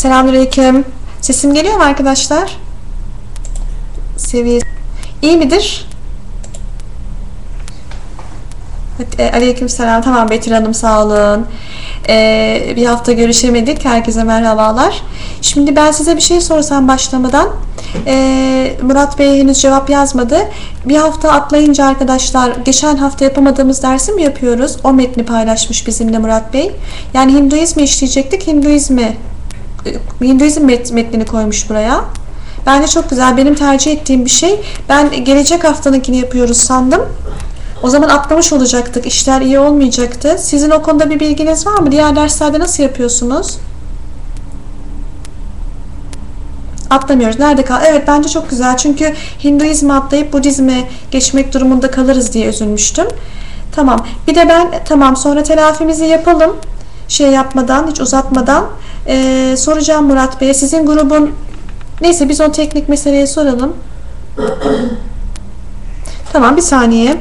Selamünaleyküm. Sesim geliyor mu arkadaşlar? Seviye iyi midir? Aleyküm selam. Tamam Betül Hanım sağ olun. Ee, bir hafta görüşemedik. Herkese merhabalar. Şimdi ben size bir şey sorsam başlamadan. Ee, Murat Bey henüz cevap yazmadı. Bir hafta atlayınca arkadaşlar geçen hafta yapamadığımız dersi mi yapıyoruz? O metni paylaşmış bizimle Murat Bey. Yani Hinduizmi işleyecektik. Hinduizmi Hinduizm met, metnini koymuş buraya. Bence çok güzel. Benim tercih ettiğim bir şey. Ben gelecek haftanınkini yapıyoruz sandım. O zaman atlamış olacaktık. İşler iyi olmayacaktı. Sizin o konuda bir bilginiz var mı? Diğer derslerde nasıl yapıyorsunuz? Atlamıyoruz. Nerede kal? Evet bence çok güzel. Çünkü Hinduizmi atlayıp Budizme geçmek durumunda kalırız diye üzülmüştüm. Tamam. Bir de ben tamam sonra telafimizi yapalım. Şey yapmadan, hiç uzatmadan. Ee, soracağım Murat Bey'e. Sizin grubun neyse biz o teknik meseleyi soralım. tamam bir saniye.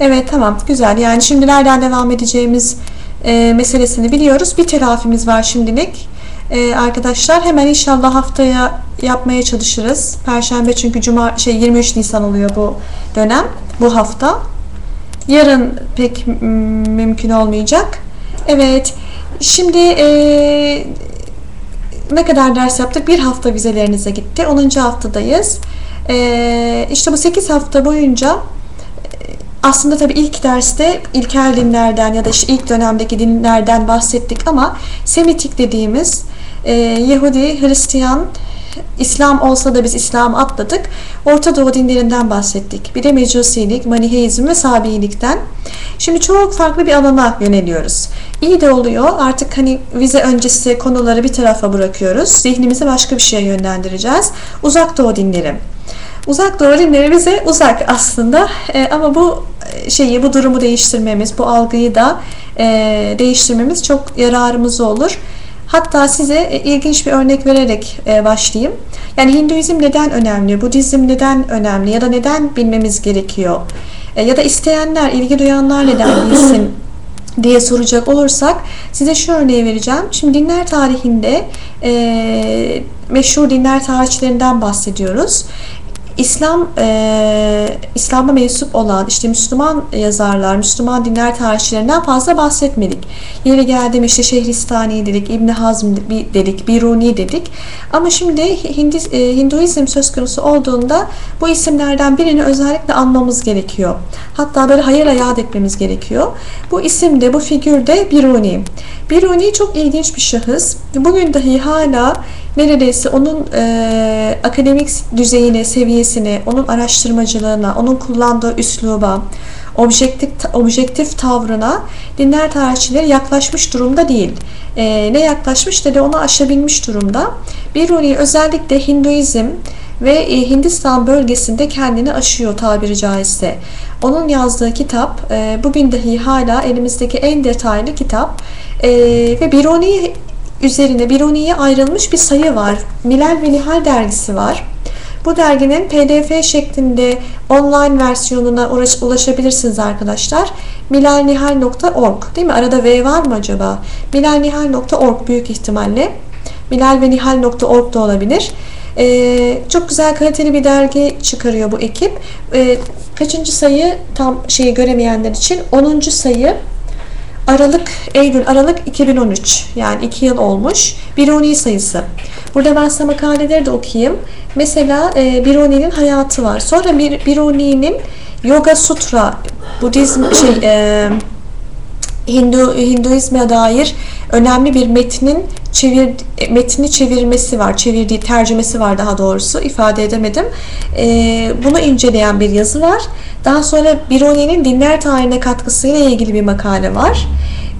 Evet tamam güzel. Yani şimdi nereden devam edeceğimiz e, meselesini biliyoruz. Bir telafimiz var şimdilik. E, arkadaşlar hemen inşallah haftaya yapmaya çalışırız. Perşembe çünkü cuma şey 23 Nisan oluyor bu dönem bu hafta. Yarın pek mümkün olmayacak. Evet. Şimdi e, ne kadar ders yaptık? Bir hafta vizelerinize gitti. 10. haftadayız. E, işte bu 8 hafta boyunca aslında tabii ilk derste ilkel dinlerden ya da işte ilk dönemdeki dinlerden bahsettik ama Semitik dediğimiz e, Yahudi, Hristiyan, İslam olsa da biz İslam atladık. Orta Doğu dinlerinden bahsettik. Bir de Mecusilik, Maniheizm ve Sabiilikten. Şimdi çok farklı bir alana yöneliyoruz. İyi de oluyor. Artık hani vize öncesi konuları bir tarafa bırakıyoruz. Zihnimizi başka bir şeye yönlendireceğiz. Uzak Doğu dinleri. Uzak Doğu dinleri bize uzak aslında e, ama bu şeyi, bu durumu değiştirmemiz, bu algıyı da e, değiştirmemiz çok yararımız olur. Hatta size e, ilginç bir örnek vererek e, başlayayım. Yani Hinduizm neden önemli, Budizm neden önemli ya da neden bilmemiz gerekiyor? E, ya da isteyenler, ilgi duyanlar neden bilsin diye soracak olursak size şu örneği vereceğim. Şimdi dinler tarihinde e, meşhur dinler tarihçilerinden bahsediyoruz. İslam e, İslam'a mensup olan işte Müslüman yazarlar, Müslüman dinler tarihçilerinden fazla bahsetmedik. Yeri geldim işte Şehristani dedik, İbn Hazm dedik, Biruni dedik. Ama şimdi Hindi, e, Hinduizm söz konusu olduğunda bu isimlerden birini özellikle anmamız gerekiyor. Hatta böyle hayırla yad etmemiz gerekiyor. Bu isim de, bu figür de Biruni. Biruni çok ilginç bir şahıs. Bugün dahi hala neredeyse onun e, akademik düzeyine, seviyesine, onun araştırmacılığına, onun kullandığı üsluba, objektif, objektif tavrına dinler tarihçileri yaklaşmış durumda değil. E, ne yaklaşmış dedi onu aşabilmiş durumda. Biruni özellikle Hinduizm ve e, Hindistan bölgesinde kendini aşıyor tabiri caizse. Onun yazdığı kitap e, bugün dahi hala elimizdeki en detaylı kitap e, ve Biruni üzerine Biruni'ye ayrılmış bir sayı var. Milal ve Nihal dergisi var. Bu derginin pdf şeklinde online versiyonuna ulaşabilirsiniz arkadaşlar. milalnihal.org değil mi? Arada V var mı acaba? milalnihal.org büyük ihtimalle. Milal da olabilir. Ee, çok güzel kaliteli bir dergi çıkarıyor bu ekip. Ee, kaçıncı sayı tam şeyi göremeyenler için 10. sayı Aralık, Eylül, Aralık 2013 yani 2 yıl olmuş. Biruni sayısı. Burada ben size makaleleri de okuyayım. Mesela e, Biruni'nin hayatı var. Sonra bir, Biruni'nin Yoga Sutra, Budizm şey e, Hindu Hinduizme dair önemli bir metnin çevir metni çevirmesi var. Çevirdiği tercümesi var daha doğrusu. ifade edemedim. E, bunu inceleyen bir yazı var. Daha sonra Biruni'nin dinler tarihine katkısıyla ilgili bir makale var.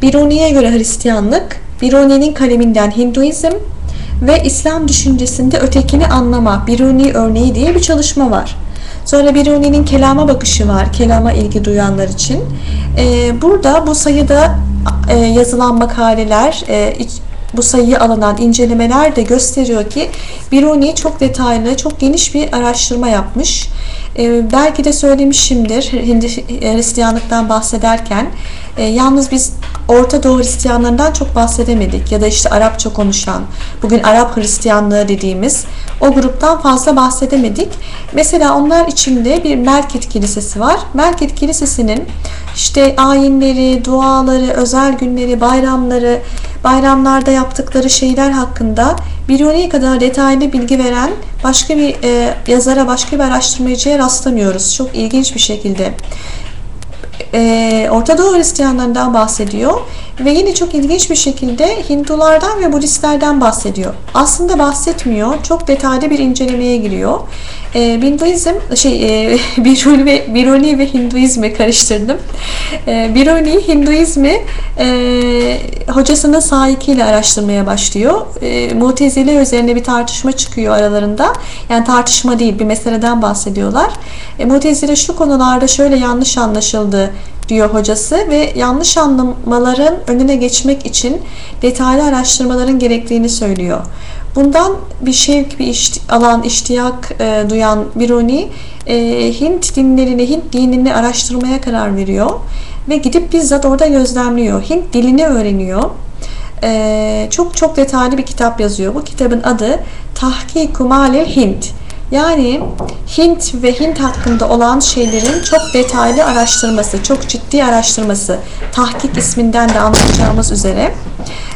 Biruni'ye göre Hristiyanlık, Biruni'nin kaleminden Hinduizm ve İslam düşüncesinde ötekini anlama, Biruni örneği diye bir çalışma var. Sonra Biruni'nin kelama bakışı var, kelama ilgi duyanlar için. Ee, burada bu sayıda e, yazılan makaleler, e, bu sayıya alınan incelemeler de gösteriyor ki Biruni çok detaylı, çok geniş bir araştırma yapmış. E, belki de söylemişimdir Hindi Hristiyanlıktan bahsederken. E, yalnız biz Orta Doğu Hristiyanlarından çok bahsedemedik ya da işte Arapça konuşan, bugün Arap Hristiyanlığı dediğimiz o gruptan fazla bahsedemedik. Mesela onlar içinde bir Merkit Kilisesi var. Merkit Kilisesi'nin işte ayinleri, duaları, özel günleri, bayramları, bayramlarda yaptıkları şeyler hakkında Biruni kadar detaylı bilgi veren başka bir e, yazara, başka bir araştırmacıya rastlamıyoruz. Çok ilginç bir şekilde e, Orta Doğu Hristiyanlarından bahsediyor ve yine çok ilginç bir şekilde Hindulardan ve Budistlerden bahsediyor. Aslında bahsetmiyor, çok detaylı bir incelemeye giriyor. E, Hinduizm, şey, e, Biruni ve, Biruni ve Hinduizmi karıştırdım. E, Biruni Hinduizmi e, hocasının sahikiyle araştırmaya başlıyor. E, Mutezile üzerine bir tartışma çıkıyor aralarında. Yani tartışma değil, bir meseleden bahsediyorlar. E, Mutezile şu konularda şöyle yanlış anlaşıldı diyor hocası ve yanlış anlamaların önüne geçmek için detaylı araştırmaların gerektiğini söylüyor. Bundan bir şevk, bir işti, alan, iştiyak e, duyan Biruni e, Hint dinlerini, Hint dinini araştırmaya karar veriyor ve gidip bizzat orada gözlemliyor. Hint dilini öğreniyor. E, çok çok detaylı bir kitap yazıyor. Bu kitabın adı Tahkik Kumalil Hint. Yani Hint ve Hint hakkında olan şeylerin çok detaylı araştırması, çok ciddi araştırması, tahkik isminden de anlayacağımız üzere.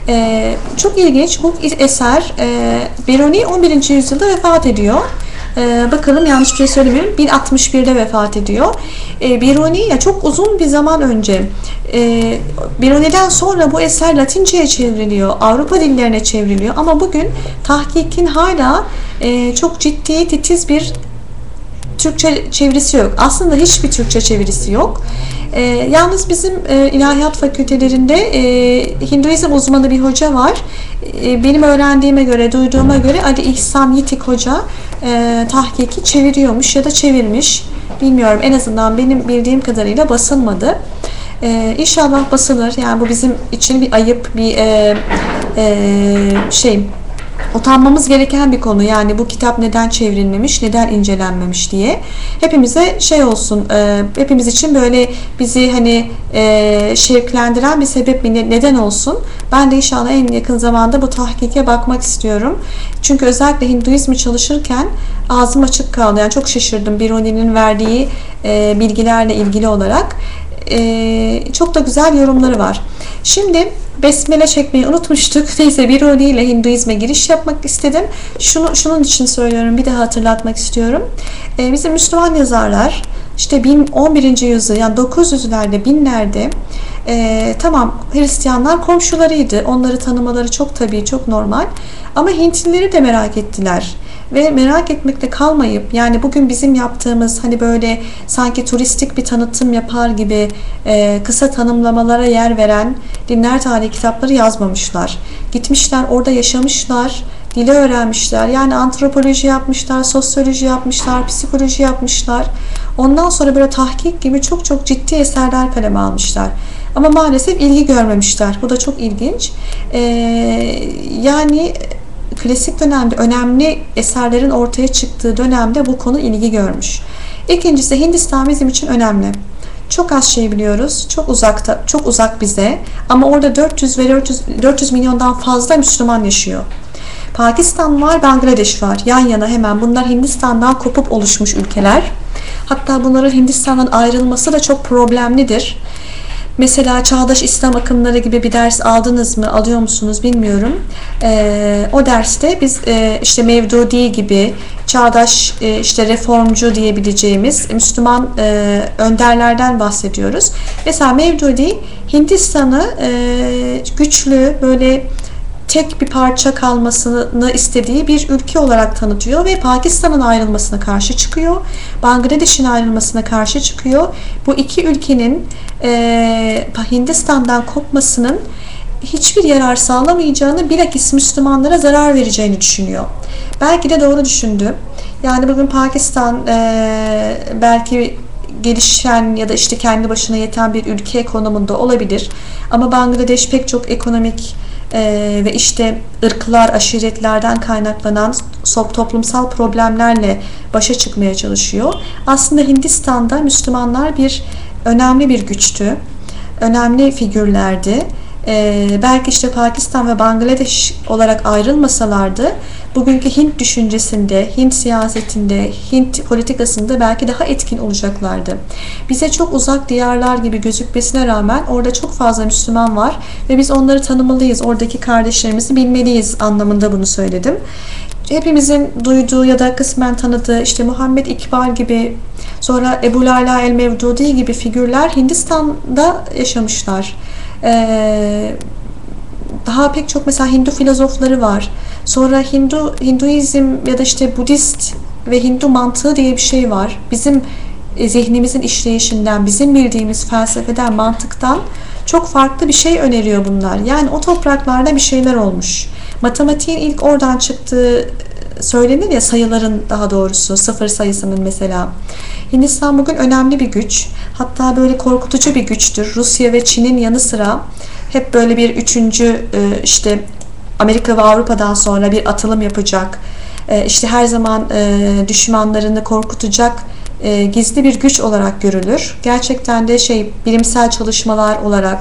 Ee, çok ilginç bu eser e, Biruni 11. yüzyılda vefat ediyor. Ee, bakalım yanlış bir şey söylemiyorum. 1061'de vefat ediyor. Ee, Biruni ya çok uzun bir zaman önce e, Biruni'den sonra bu eser Latince'ye çevriliyor. Avrupa dillerine çevriliyor. Ama bugün tahkikin hala e, çok ciddi, titiz bir Türkçe çevirisi yok. Aslında hiçbir Türkçe çevirisi yok. E, yalnız bizim e, ilahiyat fakültelerinde e, Hinduizm uzmanı bir hoca var. E, benim öğrendiğime göre, duyduğuma göre Ali İhsan Yitik Hoca e, tahkiki çeviriyormuş ya da çevirmiş. Bilmiyorum en azından benim bildiğim kadarıyla basılmadı. Ee, inşallah basılır. Yani bu bizim için bir ayıp, bir e, e, şey utanmamız gereken bir konu. Yani bu kitap neden çevrilmemiş, neden incelenmemiş diye. Hepimize şey olsun, e, hepimiz için böyle bizi hani e, şevklendiren bir sebep mi, neden olsun. Ben de inşallah en yakın zamanda bu tahkike bakmak istiyorum. Çünkü özellikle Hinduizmi çalışırken ağzım açık kaldı. Yani çok şaşırdım Biruni'nin verdiği e, bilgilerle ilgili olarak. E, çok da güzel yorumları var. Şimdi besmele çekmeyi unutmuştuk. Neyse bir ile Hinduizme giriş yapmak istedim. Şunu şunun için söylüyorum. Bir daha hatırlatmak istiyorum. Ee, bizim Müslüman yazarlar işte 11. yüzyıl yani 900'lerde binlerde e, tamam Hristiyanlar komşularıydı. Onları tanımaları çok tabii çok normal. Ama Hintlileri de merak ettiler ve merak etmekle kalmayıp yani bugün bizim yaptığımız hani böyle sanki turistik bir tanıtım yapar gibi e, kısa tanımlamalara yer veren dinler tarihi kitapları yazmamışlar. Gitmişler orada yaşamışlar, dili öğrenmişler. Yani antropoloji yapmışlar, sosyoloji yapmışlar, psikoloji yapmışlar. Ondan sonra böyle tahkik gibi çok çok ciddi eserler kaleme almışlar. Ama maalesef ilgi görmemişler. Bu da çok ilginç. Ee, yani klasik dönemde önemli eserlerin ortaya çıktığı dönemde bu konu ilgi görmüş. İkincisi Hindistan bizim için önemli. Çok az şey biliyoruz. Çok uzakta, çok uzak bize. Ama orada 400 ve 400, 400 milyondan fazla Müslüman yaşıyor. Pakistan var, Bangladeş var. Yan yana hemen bunlar Hindistan'dan kopup oluşmuş ülkeler. Hatta bunların Hindistan'dan ayrılması da çok problemlidir. Mesela çağdaş İslam akımları gibi bir ders aldınız mı, alıyor musunuz bilmiyorum. E, o derste biz e, işte Mevdudi gibi çağdaş e, işte reformcu diyebileceğimiz Müslüman e, önderlerden bahsediyoruz. Mesela Mevdudi Hindistan'ı e, güçlü böyle tek bir parça kalmasını istediği bir ülke olarak tanıtıyor ve Pakistan'ın ayrılmasına karşı çıkıyor. Bangladeş'in ayrılmasına karşı çıkıyor. Bu iki ülkenin e, Hindistan'dan kopmasının hiçbir yarar sağlamayacağını bilakis Müslümanlara zarar vereceğini düşünüyor. Belki de doğru düşündü. Yani bugün Pakistan e, belki gelişen ya da işte kendi başına yeten bir ülke konumunda olabilir. Ama Bangladeş pek çok ekonomik e, ve işte ırklar, aşiretlerden kaynaklanan toplumsal problemlerle başa çıkmaya çalışıyor. Aslında Hindistan'da Müslümanlar bir önemli bir güçtü. Önemli figürlerdi. Ee, belki işte Pakistan ve Bangladeş olarak ayrılmasalardı bugünkü Hint düşüncesinde, Hint siyasetinde, Hint politikasında belki daha etkin olacaklardı. Bize çok uzak diyarlar gibi gözükmesine rağmen orada çok fazla Müslüman var ve biz onları tanımalıyız, oradaki kardeşlerimizi bilmeliyiz anlamında bunu söyledim. Hepimizin duyduğu ya da kısmen tanıdığı işte Muhammed İkbal gibi sonra Ebu Lala el Mevdudi gibi figürler Hindistan'da yaşamışlar. Ee, daha pek çok mesela Hindu filozofları var. Sonra Hindu Hinduizm ya da işte Budist ve Hindu mantığı diye bir şey var. Bizim e, zihnimizin işleyişinden, bizim bildiğimiz felsefeden, mantıktan çok farklı bir şey öneriyor bunlar. Yani o topraklarda bir şeyler olmuş. Matematiğin ilk oradan çıktığı söylenir ya sayıların daha doğrusu sıfır sayısının mesela. Hindistan bugün önemli bir güç. Hatta böyle korkutucu bir güçtür. Rusya ve Çin'in yanı sıra hep böyle bir üçüncü e, işte Amerika ve Avrupa'dan sonra bir atılım yapacak. E, işte her zaman e, düşmanlarını korkutacak gizli bir güç olarak görülür. Gerçekten de şey bilimsel çalışmalar olarak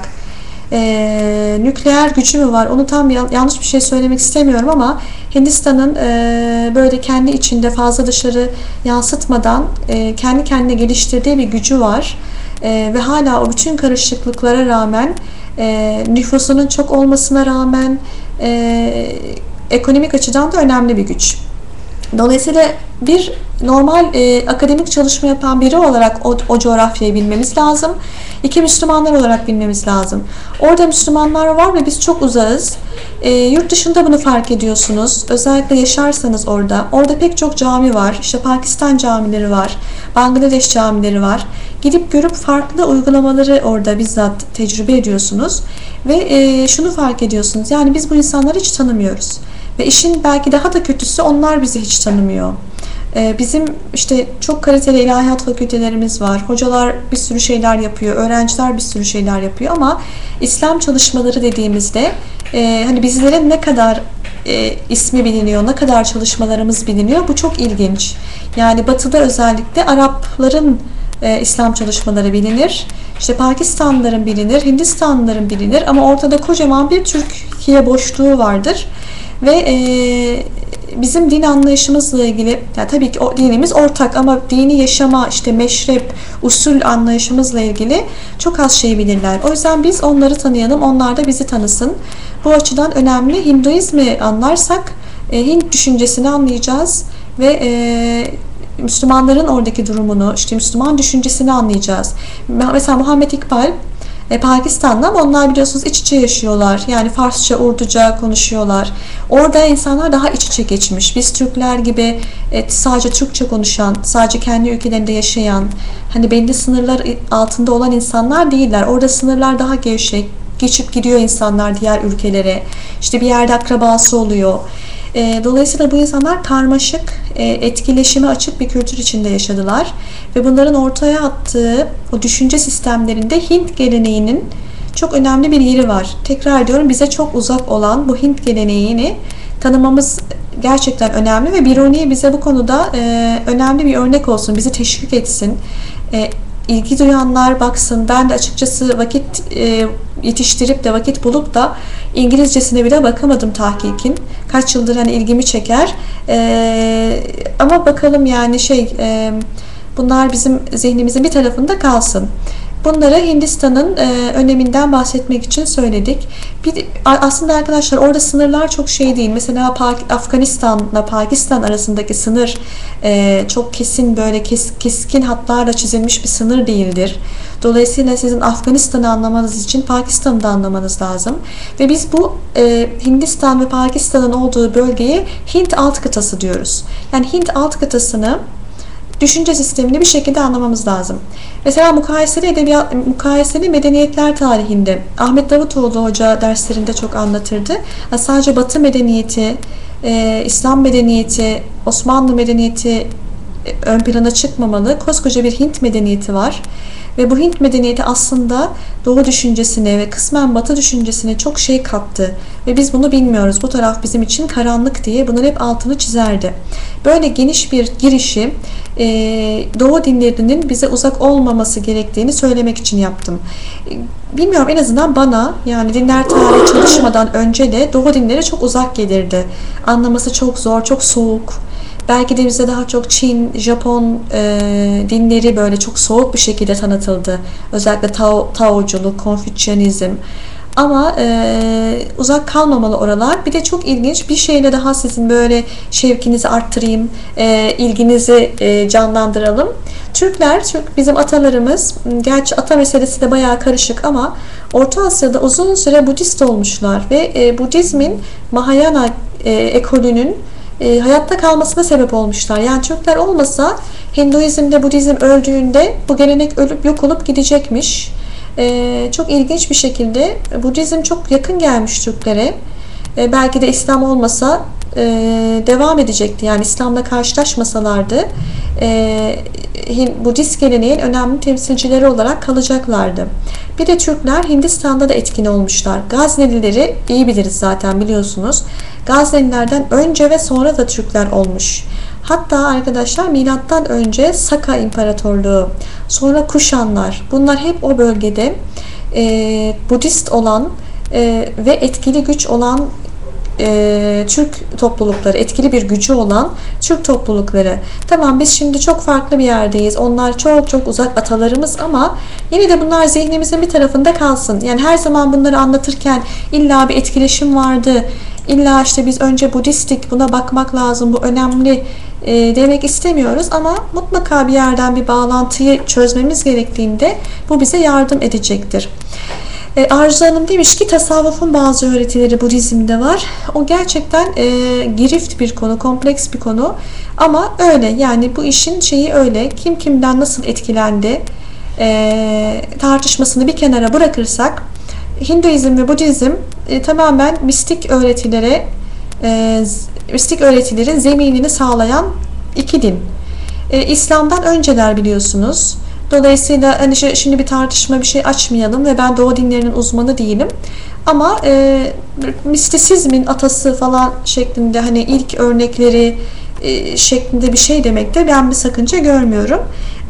e, nükleer gücü mü var? Onu tam yanlış bir şey söylemek istemiyorum ama Hindistan'ın e, böyle kendi içinde fazla dışarı yansıtmadan e, kendi kendine geliştirdiği bir gücü var. E, ve hala o bütün karışıklıklara rağmen e, nüfusunun çok olmasına rağmen e, ekonomik açıdan da önemli bir güç. Dolayısıyla bir normal e, akademik çalışma yapan biri olarak o, o coğrafyayı bilmemiz lazım. İki Müslümanlar olarak bilmemiz lazım. Orada Müslümanlar var ve biz çok uzağız. E, yurt dışında bunu fark ediyorsunuz. Özellikle yaşarsanız orada. Orada pek çok cami var. İşte Pakistan camileri var. Bangladeş camileri var. Gidip görüp farklı uygulamaları orada bizzat tecrübe ediyorsunuz. Ve e, şunu fark ediyorsunuz. Yani biz bu insanları hiç tanımıyoruz. Ve işin belki daha da kötüsü onlar bizi hiç tanımıyor. Ee, bizim işte çok kaliteli ilahiyat fakültelerimiz var. Hocalar bir sürü şeyler yapıyor, öğrenciler bir sürü şeyler yapıyor ama İslam çalışmaları dediğimizde e, hani bizlerin ne kadar e, ismi biliniyor, ne kadar çalışmalarımız biliniyor bu çok ilginç. Yani Batı'da özellikle Arapların e, İslam çalışmaları bilinir. İşte Pakistanlıların bilinir, Hindistanlıların bilinir ama ortada kocaman bir Türkiye boşluğu vardır. Ve e, bizim din anlayışımızla ilgili, yani tabii ki o dinimiz ortak ama dini yaşama, işte meşrep, usul anlayışımızla ilgili çok az şey bilirler. O yüzden biz onları tanıyalım, onlar da bizi tanısın. Bu açıdan önemli. Hinduizmi anlarsak e, Hint düşüncesini anlayacağız ve e, Müslümanların oradaki durumunu, işte Müslüman düşüncesini anlayacağız. Mesela Muhammed İkbal e, Pakistan'da ama onlar biliyorsunuz iç içe yaşıyorlar. Yani Farsça, Urduca konuşuyorlar. Orada insanlar daha iç içe geçmiş. Biz Türkler gibi e, sadece Türkçe konuşan, sadece kendi ülkelerinde yaşayan, hani belli sınırlar altında olan insanlar değiller. Orada sınırlar daha gevşek. Geçip gidiyor insanlar diğer ülkelere. İşte bir yerde akrabası oluyor. E, dolayısıyla bu insanlar karmaşık, e, etkileşime açık bir kültür içinde yaşadılar. Ve bunların ortaya attığı o düşünce sistemlerinde Hint geleneğinin çok önemli bir yeri var. Tekrar diyorum bize çok uzak olan bu Hint geleneğini tanımamız gerçekten önemli ve Biruni bize bu konuda e, önemli bir örnek olsun, bizi teşvik etsin. E, ilgi duyanlar baksın. Ben de açıkçası vakit e, yetiştirip de vakit bulup da İngilizcesine bile bakamadım tahkikin. Kaç yıldır hani ilgimi çeker. E, ama bakalım yani şey e, bunlar bizim zihnimizin bir tarafında kalsın. Bunları Hindistan'ın e, öneminden bahsetmek için söyledik. Bir, aslında arkadaşlar orada sınırlar çok şey değil. Mesela Afganistan'la Pakistan arasındaki sınır e, çok kesin böyle kes, keskin hatlarla çizilmiş bir sınır değildir. Dolayısıyla sizin Afganistan'ı anlamanız için Pakistan'ı da anlamanız lazım. Ve biz bu e, Hindistan ve Pakistan'ın olduğu bölgeye Hint alt kıtası diyoruz. Yani Hint alt kıtasını düşünce sistemini bir şekilde anlamamız lazım. Mesela mukayeseli edebiyat, mukayeseli medeniyetler tarihinde Ahmet Davutoğlu Hoca derslerinde çok anlatırdı. Sadece Batı medeniyeti, e, İslam medeniyeti, Osmanlı medeniyeti ön plana çıkmamalı. Koskoca bir Hint medeniyeti var. Ve bu Hint medeniyeti aslında Doğu düşüncesine ve kısmen Batı düşüncesine çok şey kattı. Ve biz bunu bilmiyoruz. Bu taraf bizim için karanlık diye bunun hep altını çizerdi. Böyle geniş bir girişi e, Doğu dinlerinin bize uzak olmaması gerektiğini söylemek için yaptım. Bilmiyorum en azından bana yani dinler tarihi çalışmadan önce de Doğu dinleri çok uzak gelirdi. Anlaması çok zor, çok soğuk Belki de bize daha çok Çin, Japon e, dinleri böyle çok soğuk bir şekilde tanıtıldı. Özellikle Tao, Taoculuk, Konfüçyanizm. Ama e, uzak kalmamalı oralar. Bir de çok ilginç bir şeyle daha sizin böyle şevkinizi arttırayım, e, ilginizi e, canlandıralım. Türkler, Türk bizim atalarımız, gerçi ata meselesi de bayağı karışık ama Orta Asya'da uzun süre Budist olmuşlar ve e, Budizmin Mahayana e, ekolünün e, hayatta kalmasına sebep olmuşlar. Yani Türkler olmasa Hinduizm'de Budizm öldüğünde bu gelenek ölüp yok olup gidecekmiş. E, çok ilginç bir şekilde Budizm çok yakın gelmiş Türklere. E, belki de İslam olmasa e, devam edecekti. Yani İslam'la karşılaşmasalardı e, Budist geleneğin önemli temsilcileri olarak kalacaklardı. Bir de Türkler Hindistan'da da etkin olmuşlar. Gaznelileri iyi biliriz zaten biliyorsunuz. Gaznelilerden önce ve sonra da Türkler olmuş. Hatta arkadaşlar milattan önce Saka İmparatorluğu, sonra Kuşanlar bunlar hep o bölgede e, Budist olan e, ve etkili güç olan e, Türk toplulukları, etkili bir gücü olan Türk toplulukları. Tamam biz şimdi çok farklı bir yerdeyiz. Onlar çok çok uzak atalarımız ama yine de bunlar zihnimizin bir tarafında kalsın. Yani her zaman bunları anlatırken illa bir etkileşim vardı. İlla işte biz önce Budistik buna bakmak lazım, bu önemli e, demek istemiyoruz ama mutlaka bir yerden bir bağlantıyı çözmemiz gerektiğinde bu bize yardım edecektir. E, Arzu Hanım demiş ki tasavvufun bazı öğretileri Budizm'de var. O gerçekten e, girift bir konu, kompleks bir konu. Ama öyle yani bu işin şeyi öyle. Kim kimden nasıl etkilendi e, tartışmasını bir kenara bırakırsak Hinduizm ve Budizm e, tamamen mistik öğretilere e, mistik öğretilerin zeminini sağlayan iki din. E, İslam'dan önceler biliyorsunuz. Dolayısıyla hani şimdi bir tartışma bir şey açmayalım ve ben Doğu dinlerinin uzmanı değilim. Ama e, mistisizmin atası falan şeklinde hani ilk örnekleri e, şeklinde bir şey demekte ben bir sakınca görmüyorum.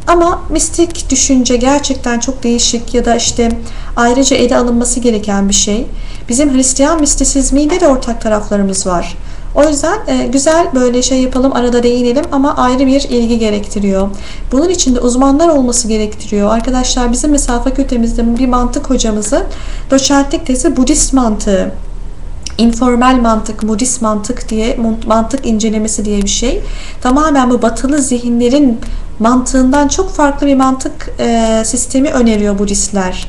Ama mistik düşünce gerçekten çok değişik ya da işte ayrıca ele alınması gereken bir şey. Bizim Hristiyan mistisizmiyle de ortak taraflarımız var. O yüzden e, güzel böyle şey yapalım, arada değinelim ama ayrı bir ilgi gerektiriyor. Bunun için de uzmanlar olması gerektiriyor. Arkadaşlar bizim mesela fakültemizde bir mantık hocamızı doçentlik tezi Budist mantığı informal mantık, Budist mantık diye mantık incelemesi diye bir şey. Tamamen bu batılı zihinlerin mantığından çok farklı bir mantık e, sistemi öneriyor Budistler.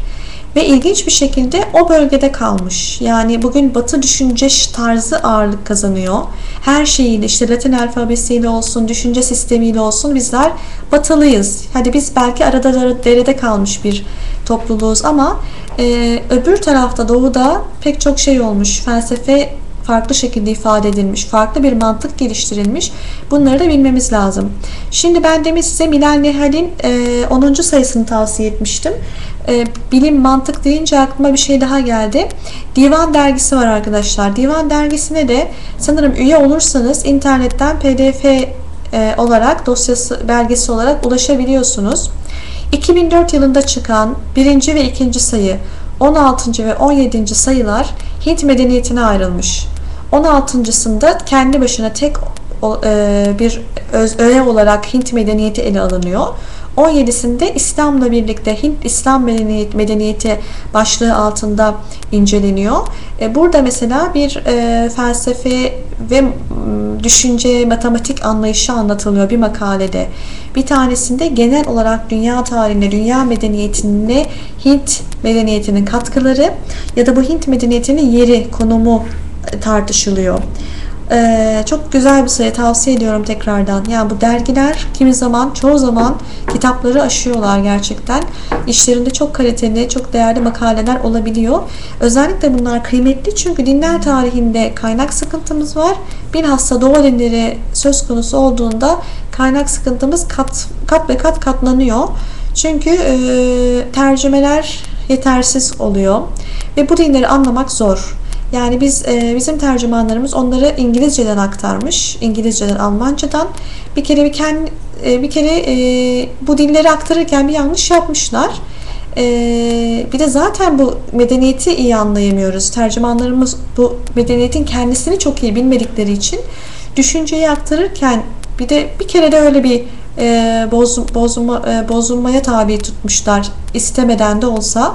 Ve ilginç bir şekilde o bölgede kalmış. Yani bugün batı düşünce tarzı ağırlık kazanıyor. Her şeyiyle işte Latin alfabesiyle olsun, düşünce sistemiyle olsun bizler batılıyız. Hadi biz belki arada derede kalmış bir topluluğuz ama e, öbür tarafta doğuda pek çok şey olmuş. Felsefe farklı şekilde ifade edilmiş, farklı bir mantık geliştirilmiş. Bunları da bilmemiz lazım. Şimdi ben demin size Milal Nihal'in e, 10. sayısını tavsiye etmiştim. E, bilim, mantık deyince aklıma bir şey daha geldi. Divan dergisi var arkadaşlar. Divan dergisine de sanırım üye olursanız internetten pdf e, olarak, dosyası, belgesi olarak ulaşabiliyorsunuz. 2004 yılında çıkan birinci ve ikinci sayı 16. ve 17. sayılar Hint medeniyetine ayrılmış. 16.sında kendi başına tek e, bir öğe olarak Hint medeniyeti ele alınıyor. 17'sinde İslam'la birlikte Hint İslam medeniyet, medeniyeti başlığı altında inceleniyor. E, burada mesela bir e, felsefe ve düşünce, matematik anlayışı anlatılıyor bir makalede. Bir tanesinde genel olarak dünya tarihine, dünya medeniyetine Hint medeniyetinin katkıları ya da bu Hint medeniyetinin yeri, konumu tartışılıyor. Ee, çok güzel bir sayı tavsiye ediyorum tekrardan. Yani bu dergiler kimi zaman çoğu zaman kitapları aşıyorlar gerçekten. İşlerinde çok kaliteli, çok değerli makaleler olabiliyor. Özellikle bunlar kıymetli çünkü dinler tarihinde kaynak sıkıntımız var. Bilhassa Doğu dinleri söz konusu olduğunda kaynak sıkıntımız kat kat ve kat katlanıyor. Çünkü e, tercümeler yetersiz oluyor ve bu dinleri anlamak zor. Yani biz e, bizim tercümanlarımız onları İngilizceden aktarmış, İngilizceden, Almancadan. Bir kere bir kendi e, bir kere e, bu dilleri aktarırken bir yanlış yapmışlar. E, bir de zaten bu medeniyeti iyi anlayamıyoruz. Tercümanlarımız bu medeniyetin kendisini çok iyi bilmedikleri için düşünceyi aktarırken bir de bir kere de öyle bir e, boz, bozulma, e, bozulmaya tabi tutmuşlar istemeden de olsa.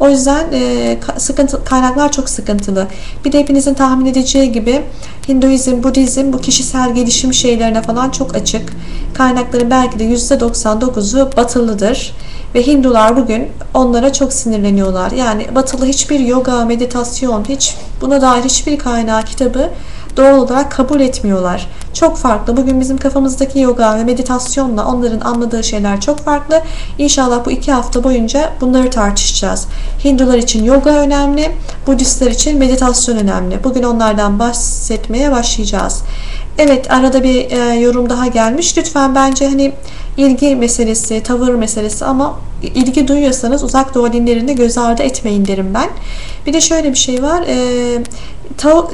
O yüzden e, sıkıntı, kaynaklar çok sıkıntılı. Bir de hepinizin tahmin edeceği gibi Hinduizm, Budizm bu kişisel gelişim şeylerine falan çok açık. Kaynakların belki de %99'u batılıdır. Ve Hindular bugün onlara çok sinirleniyorlar. Yani batılı hiçbir yoga, meditasyon, hiç buna dair hiçbir kaynağı, kitabı doğal olarak kabul etmiyorlar. Çok farklı. Bugün bizim kafamızdaki yoga ve meditasyonla onların anladığı şeyler çok farklı. İnşallah bu iki hafta boyunca bunları tartışacağız. Hindular için yoga önemli, Budistler için meditasyon önemli. Bugün onlardan bahsetmeye başlayacağız. Evet arada bir e, yorum daha gelmiş. Lütfen bence hani ilgi meselesi, tavır meselesi ama ilgi duyuyorsanız uzak doğu dinlerini göz ardı etmeyin derim ben. Bir de şöyle bir şey var. E,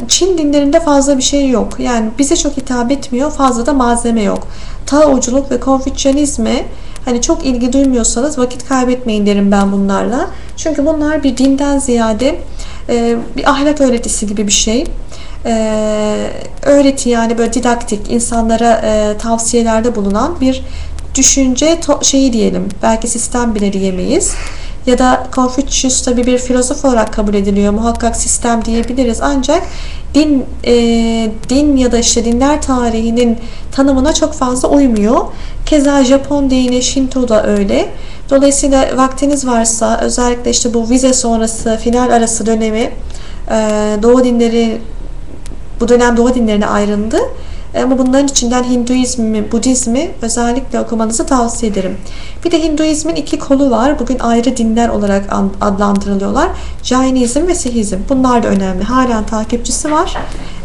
Çin dinlerinde fazla bir şey yok. Yani bize çok hitap etmiyor. Fazla da malzeme yok. Taoculuk ve Konfüçyanizme hani çok ilgi duymuyorsanız vakit kaybetmeyin derim ben bunlarla. Çünkü bunlar bir dinden ziyade e, bir ahlak öğretisi gibi bir şey. Öğreti yani böyle didaktik insanlara tavsiyelerde bulunan bir düşünce şeyi diyelim. Belki sistem bile diyemeyiz ya da Confucius tabi bir filozof olarak kabul ediliyor. Muhakkak sistem diyebiliriz. Ancak din e, din ya da işte dinler tarihinin tanımına çok fazla uymuyor. Keza Japon dini Shinto da öyle. Dolayısıyla vaktiniz varsa özellikle işte bu vize sonrası final arası dönemi e, Doğu dinleri bu dönem Doğu dinlerine ayrıldı. Ama bunların içinden Hinduizmi, Budizmi özellikle okumanızı tavsiye ederim. Bir de Hinduizmin iki kolu var. Bugün ayrı dinler olarak adlandırılıyorlar. Jainizm ve Sihizm. Bunlar da önemli. Halen takipçisi var.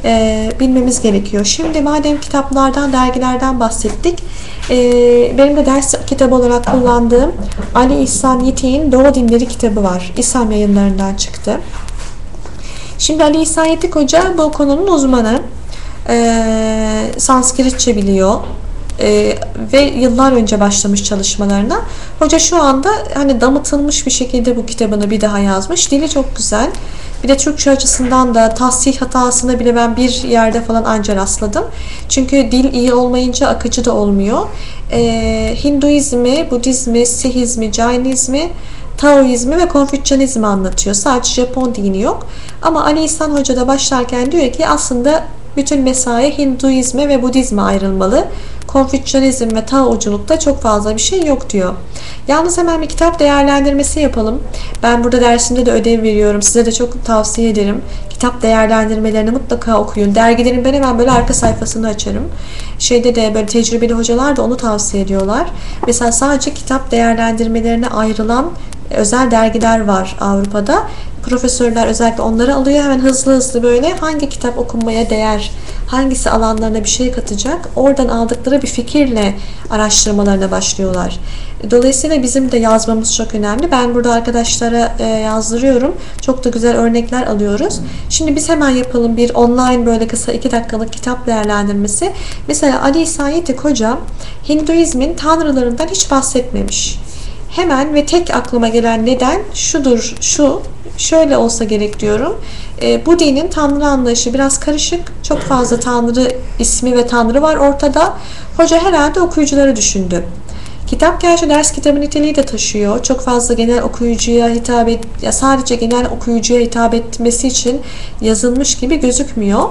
Ee, bilmemiz gerekiyor. Şimdi madem kitaplardan, dergilerden bahsettik. E, benim de ders kitabı olarak kullandığım Ali İhsan Yitik'in Doğu Dinleri kitabı var. İslam yayınlarından çıktı. Şimdi Ali İhsan Yitik Hoca bu konunun uzmanı e, Sanskritçe biliyor e, ve yıllar önce başlamış çalışmalarına. Hoca şu anda hani damıtılmış bir şekilde bu kitabını bir daha yazmış. Dili çok güzel. Bir de Türkçe açısından da tahsih hatasına bile ben bir yerde falan anca rastladım. Çünkü dil iyi olmayınca akıcı da olmuyor. E, Hinduizmi, Budizmi, Sihizmi, Jainizmi Taoizmi ve Konfüçyanizmi anlatıyor. Sadece Japon dini yok. Ama Ali İhsan Hoca da başlarken diyor ki aslında bütün mesai Hinduizme ve Budizme ayrılmalı. Konfüçyanizm ve Taoculukta çok fazla bir şey yok diyor. Yalnız hemen bir kitap değerlendirmesi yapalım. Ben burada dersimde de ödev veriyorum. Size de çok tavsiye ederim. Kitap değerlendirmelerini mutlaka okuyun. Dergilerin ben hemen böyle arka sayfasını açarım. Şeyde de böyle tecrübeli hocalar da onu tavsiye ediyorlar. Mesela sadece kitap değerlendirmelerine ayrılan özel dergiler var Avrupa'da. Profesörler özellikle onları alıyor. Hemen hızlı hızlı böyle hangi kitap okunmaya değer, hangisi alanlarına bir şey katacak, oradan aldıkları bir fikirle araştırmalarına başlıyorlar. Dolayısıyla bizim de yazmamız çok önemli. Ben burada arkadaşlara e, yazdırıyorum. Çok da güzel örnekler alıyoruz. Şimdi biz hemen yapalım bir online böyle kısa 2 dakikalık kitap değerlendirmesi. Mesela Ali İsa Yitik Hoca Hinduizmin tanrılarından hiç bahsetmemiş hemen ve tek aklıma gelen neden şudur, şu, şöyle olsa gerek diyorum. E, bu dinin tanrı anlayışı biraz karışık. Çok fazla tanrı ismi ve tanrı var ortada. Hoca herhalde okuyucuları düşündü. Kitap gerçi ders kitabı niteliği de taşıyor. Çok fazla genel okuyucuya hitap et, ya sadece genel okuyucuya hitap etmesi için yazılmış gibi gözükmüyor.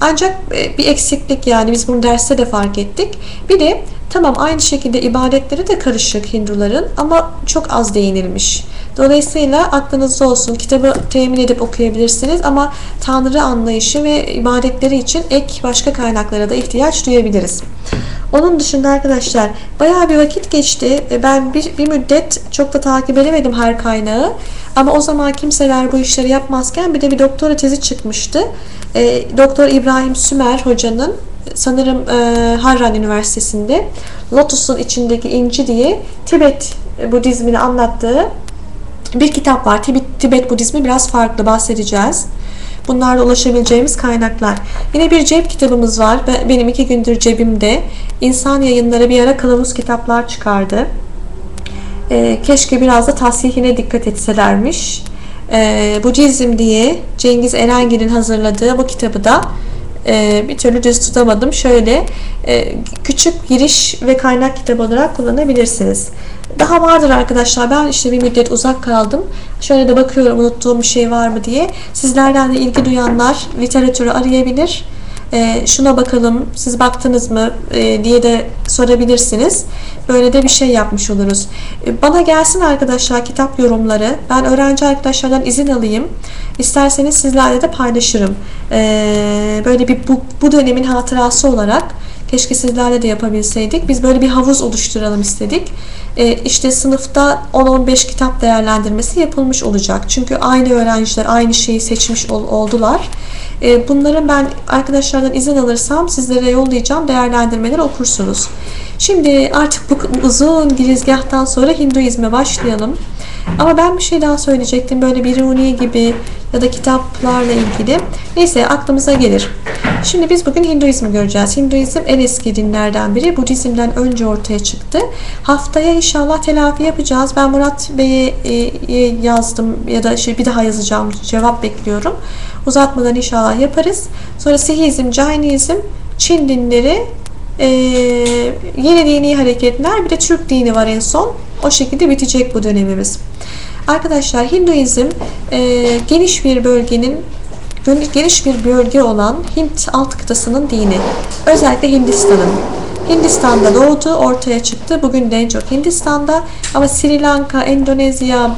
Ancak e, bir eksiklik yani biz bunu derste de fark ettik. Bir de tamam aynı şekilde ibadetleri de karışık Hinduların ama çok az değinilmiş. Dolayısıyla aklınızda olsun kitabı temin edip okuyabilirsiniz ama Tanrı anlayışı ve ibadetleri için ek başka kaynaklara da ihtiyaç duyabiliriz. Onun dışında arkadaşlar bayağı bir vakit geçti. Ben bir, bir müddet çok da takip edemedim her kaynağı. Ama o zaman kimseler bu işleri yapmazken bir de bir doktora tezi çıkmıştı. E, Doktor İbrahim Sümer hocanın sanırım e, Harran Üniversitesi'nde Lotus'un içindeki inci diye Tibet Budizmini anlattığı bir kitap var. Tibet, Tibet Budizmi biraz farklı bahsedeceğiz. Bunlarla ulaşabileceğimiz kaynaklar. Yine bir cep kitabımız var. Benim iki gündür cebimde. İnsan yayınları bir ara kılavuz kitaplar çıkardı. E, keşke biraz da tasihine dikkat etselermiş. E, Budizm diye Cengiz Erengil'in hazırladığı bu kitabı da e, bir türlü düz tutamadım. Şöyle e, küçük giriş ve kaynak kitabı olarak kullanabilirsiniz. Daha vardır arkadaşlar. Ben işte bir müddet uzak kaldım. Şöyle de bakıyorum unuttuğum bir şey var mı diye. Sizlerden de ilgi duyanlar literatürü arayabilir. E, şuna bakalım siz baktınız mı e, diye de sorabilirsiniz. Böyle de bir şey yapmış oluruz. E, bana gelsin arkadaşlar kitap yorumları. Ben öğrenci arkadaşlardan izin alayım. İsterseniz sizlerle de paylaşırım. E, böyle bir bu, bu dönemin hatırası olarak Keşke sizlerle de yapabilseydik. Biz böyle bir havuz oluşturalım istedik. E, işte sınıfta 10-15 kitap değerlendirmesi yapılmış olacak. Çünkü aynı öğrenciler aynı şeyi seçmiş ol, oldular. E, bunların ben arkadaşlardan izin alırsam sizlere yollayacağım. Değerlendirmeleri okursunuz. Şimdi artık bu uzun girizgahtan sonra Hinduizme başlayalım. Ama ben bir şey daha söyleyecektim. Böyle bir Runi gibi ya da kitaplarla ilgili. Neyse aklımıza gelir. Şimdi biz bugün Hinduizmi göreceğiz. Hinduizm en eski dinlerden biri. Budizmden önce ortaya çıktı. Haftaya inşallah telafi yapacağız. Ben Murat Bey'e e, yazdım ya da şey bir daha yazacağım. Cevap bekliyorum. Uzatmadan inşallah yaparız. Sonra Sihizm, Jainizm, Çin dinleri, e, yeni dini hareketler bir de Türk dini var en son. O şekilde bitecek bu dönemimiz. Arkadaşlar Hinduizm e, geniş bir bölgenin geniş bir bölge olan Hint alt kıtasının dini. Özellikle Hindistan'ın. Hindistan'da doğdu, ortaya çıktı. Bugün de en çok Hindistan'da ama Sri Lanka, Endonezya,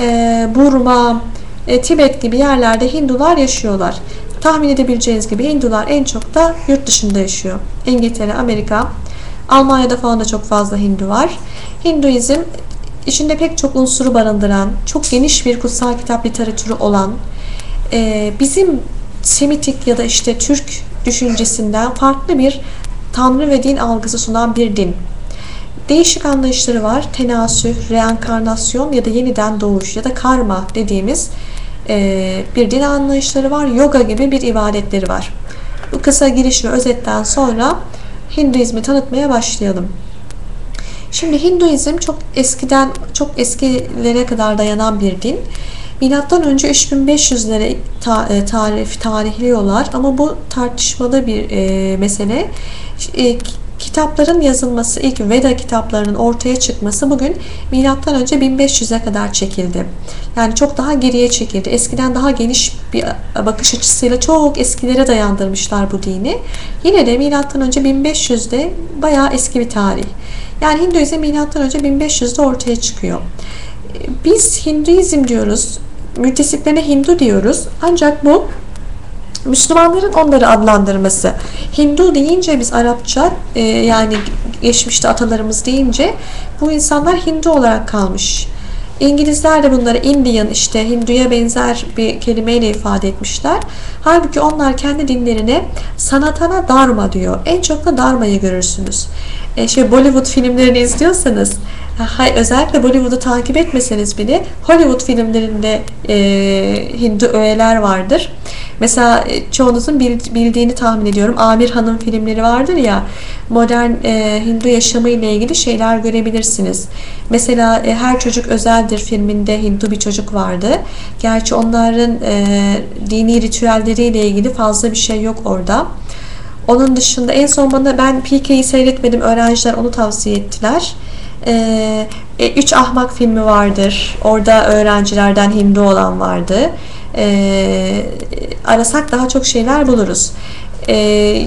e, Burma, e, Tibet gibi yerlerde Hindular yaşıyorlar. Tahmin edebileceğiniz gibi Hindular en çok da yurt dışında yaşıyor. İngiltere, Amerika, Almanya'da falan da çok fazla Hindu var. Hinduizm içinde pek çok unsuru barındıran, çok geniş bir kutsal kitap literatürü olan, e, bizim Semitik ya da işte Türk düşüncesinden farklı bir tanrı ve din algısı sunan bir din. Değişik anlayışları var. Tenasüh, reenkarnasyon ya da yeniden doğuş ya da karma dediğimiz bir din anlayışları var. Yoga gibi bir ibadetleri var. Bu kısa giriş ve özetten sonra Hinduizmi tanıtmaya başlayalım. Şimdi Hinduizm çok eskiden, çok eskilere kadar dayanan bir din. Milattan önce 3500'lere ta, e, tarif tarihliyorlar ama bu tartışmalı bir e, mesele. E, kitapların yazılması, ilk Veda kitaplarının ortaya çıkması bugün milattan önce 1500'e kadar çekildi. Yani çok daha geriye çekildi. Eskiden daha geniş bir bakış açısıyla çok eskilere dayandırmışlar bu dini. Yine de milattan önce 1500'de bayağı eski bir tarih. Yani Hinduizm milattan önce 1500'de ortaya çıkıyor. Biz Hinduizm diyoruz, müntesiplerine Hindu diyoruz. Ancak bu Müslümanların onları adlandırması. Hindu deyince biz Arapça e, yani geçmişte atalarımız deyince bu insanlar Hindu olarak kalmış. İngilizler de bunları Indian işte Hindu'ya benzer bir kelimeyle ifade etmişler. Halbuki onlar kendi dinlerine sanatana dharma diyor. En çok da dharmayı görürsünüz. E, şey Bollywood filmlerini izliyorsanız Hay, özellikle Bollywood'u takip etmeseniz bile Hollywood filmlerinde e, Hindu öğeler vardır. Mesela e, çoğunuzun bildiğini tahmin ediyorum. Amir Hanım filmleri vardır ya modern e, Hindu yaşamı ile ilgili şeyler görebilirsiniz. Mesela e, Her Çocuk Özeldir filminde Hindu bir çocuk vardı. Gerçi onların e, dini ritüelleriyle ilgili fazla bir şey yok orada. Onun dışında en son bana ben PK'yi seyretmedim. Öğrenciler onu tavsiye ettiler. Ee, Üç Ahmak filmi vardır. Orada öğrencilerden Hindu olan vardı. Ee, arasak daha çok şeyler buluruz. Ee,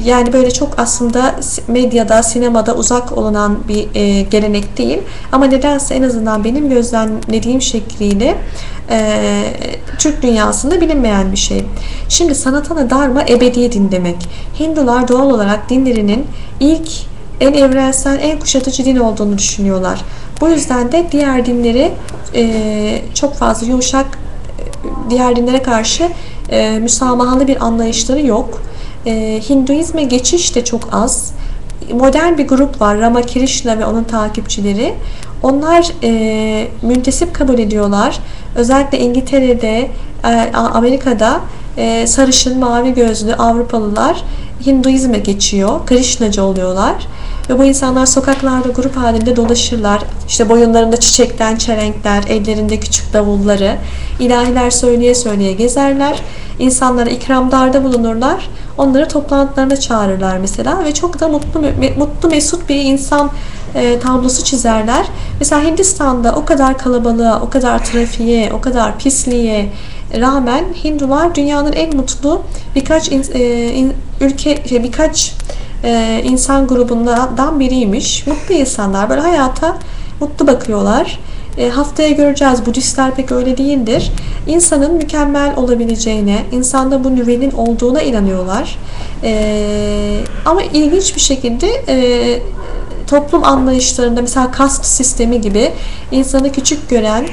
yani böyle çok aslında medyada, sinemada uzak olunan bir e, gelenek değil. Ama nedense en azından benim gözlemlediğim şekliyle e, Türk dünyasında bilinmeyen bir şey. Şimdi sanatana dharma ebedi din demek. Hindular doğal olarak dinlerinin ilk en evrensel, en kuşatıcı din olduğunu düşünüyorlar. Bu yüzden de diğer dinleri e, çok fazla yumuşak, diğer dinlere karşı e, müsamahalı bir anlayışları yok. E, Hinduizme geçiş de çok az. Modern bir grup var Ramakrishna ve onun takipçileri. Onlar e, müntesip kabul ediyorlar. Özellikle İngiltere'de, e, Amerika'da e, sarışın, mavi gözlü Avrupalılar Hinduizme geçiyor. Krishnacı oluyorlar. Ve bu insanlar sokaklarda grup halinde dolaşırlar. İşte boyunlarında çiçekten çelenkler, ellerinde küçük davulları, ilahiler söyleye söyleye gezerler. İnsanlara ikramdarda bulunurlar. Onları toplantılarına çağırırlar mesela ve çok da mutlu mutlu mesut bir insan e, tablosu çizerler. Mesela Hindistan'da o kadar kalabalığa, o kadar trafiğe, o kadar pisliğe rağmen Hindular dünyanın en mutlu birkaç in, e, in, ülke şey, birkaç e, insan grubundan biriymiş. Mutlu insanlar böyle hayata mutlu bakıyorlar. E, haftaya göreceğiz. Budistler pek öyle değildir. İnsanın mükemmel olabileceğine, insanda bu nüvenin olduğuna inanıyorlar. E, ama ilginç bir şekilde e, toplum anlayışlarında mesela kast sistemi gibi insanı küçük gören,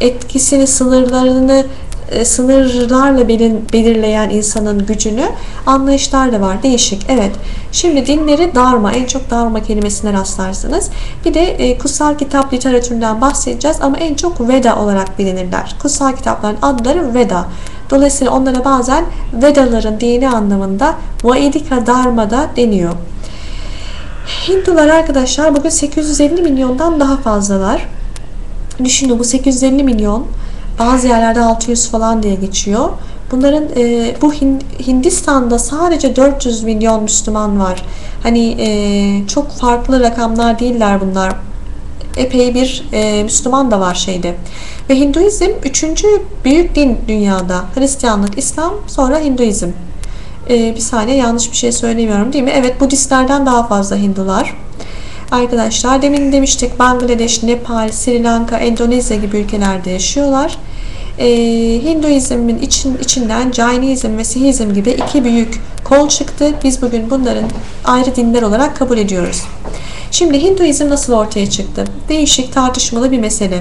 etkisini, sınırlarını e, sınırlarla belirleyen insanın gücünü anlayışlar da var. Değişik. Evet. Şimdi dinleri Dharma. En çok Dharma kelimesine rastlarsınız. Bir de e, kutsal kitap literatüründen bahsedeceğiz ama en çok Veda olarak bilinirler. Kutsal kitapların adları Veda. Dolayısıyla onlara bazen Vedaların dini anlamında Vaidika Dharma da deniyor. Hindular arkadaşlar bugün 850 milyondan daha fazlalar. Düşünün bu 850 milyon bazı yerlerde 600 falan diye geçiyor. Bunların e, bu Hindistan'da sadece 400 milyon Müslüman var. Hani e, çok farklı rakamlar değiller bunlar. Epey bir e, Müslüman da var şeyde. Ve Hinduizm üçüncü büyük din dünyada. Hristiyanlık, İslam, sonra Hinduizm. E, bir saniye yanlış bir şey söylemiyorum değil mi? Evet Budistlerden daha fazla Hindular. Arkadaşlar demin demiştik Bangladeş, Nepal, Sri Lanka, Endonezya gibi ülkelerde yaşıyorlar. Ee, Hinduizmin için, içinden Jainizm ve Sihizm gibi iki büyük kol çıktı. Biz bugün bunların ayrı dinler olarak kabul ediyoruz. Şimdi Hinduizm nasıl ortaya çıktı? Değişik tartışmalı bir mesele.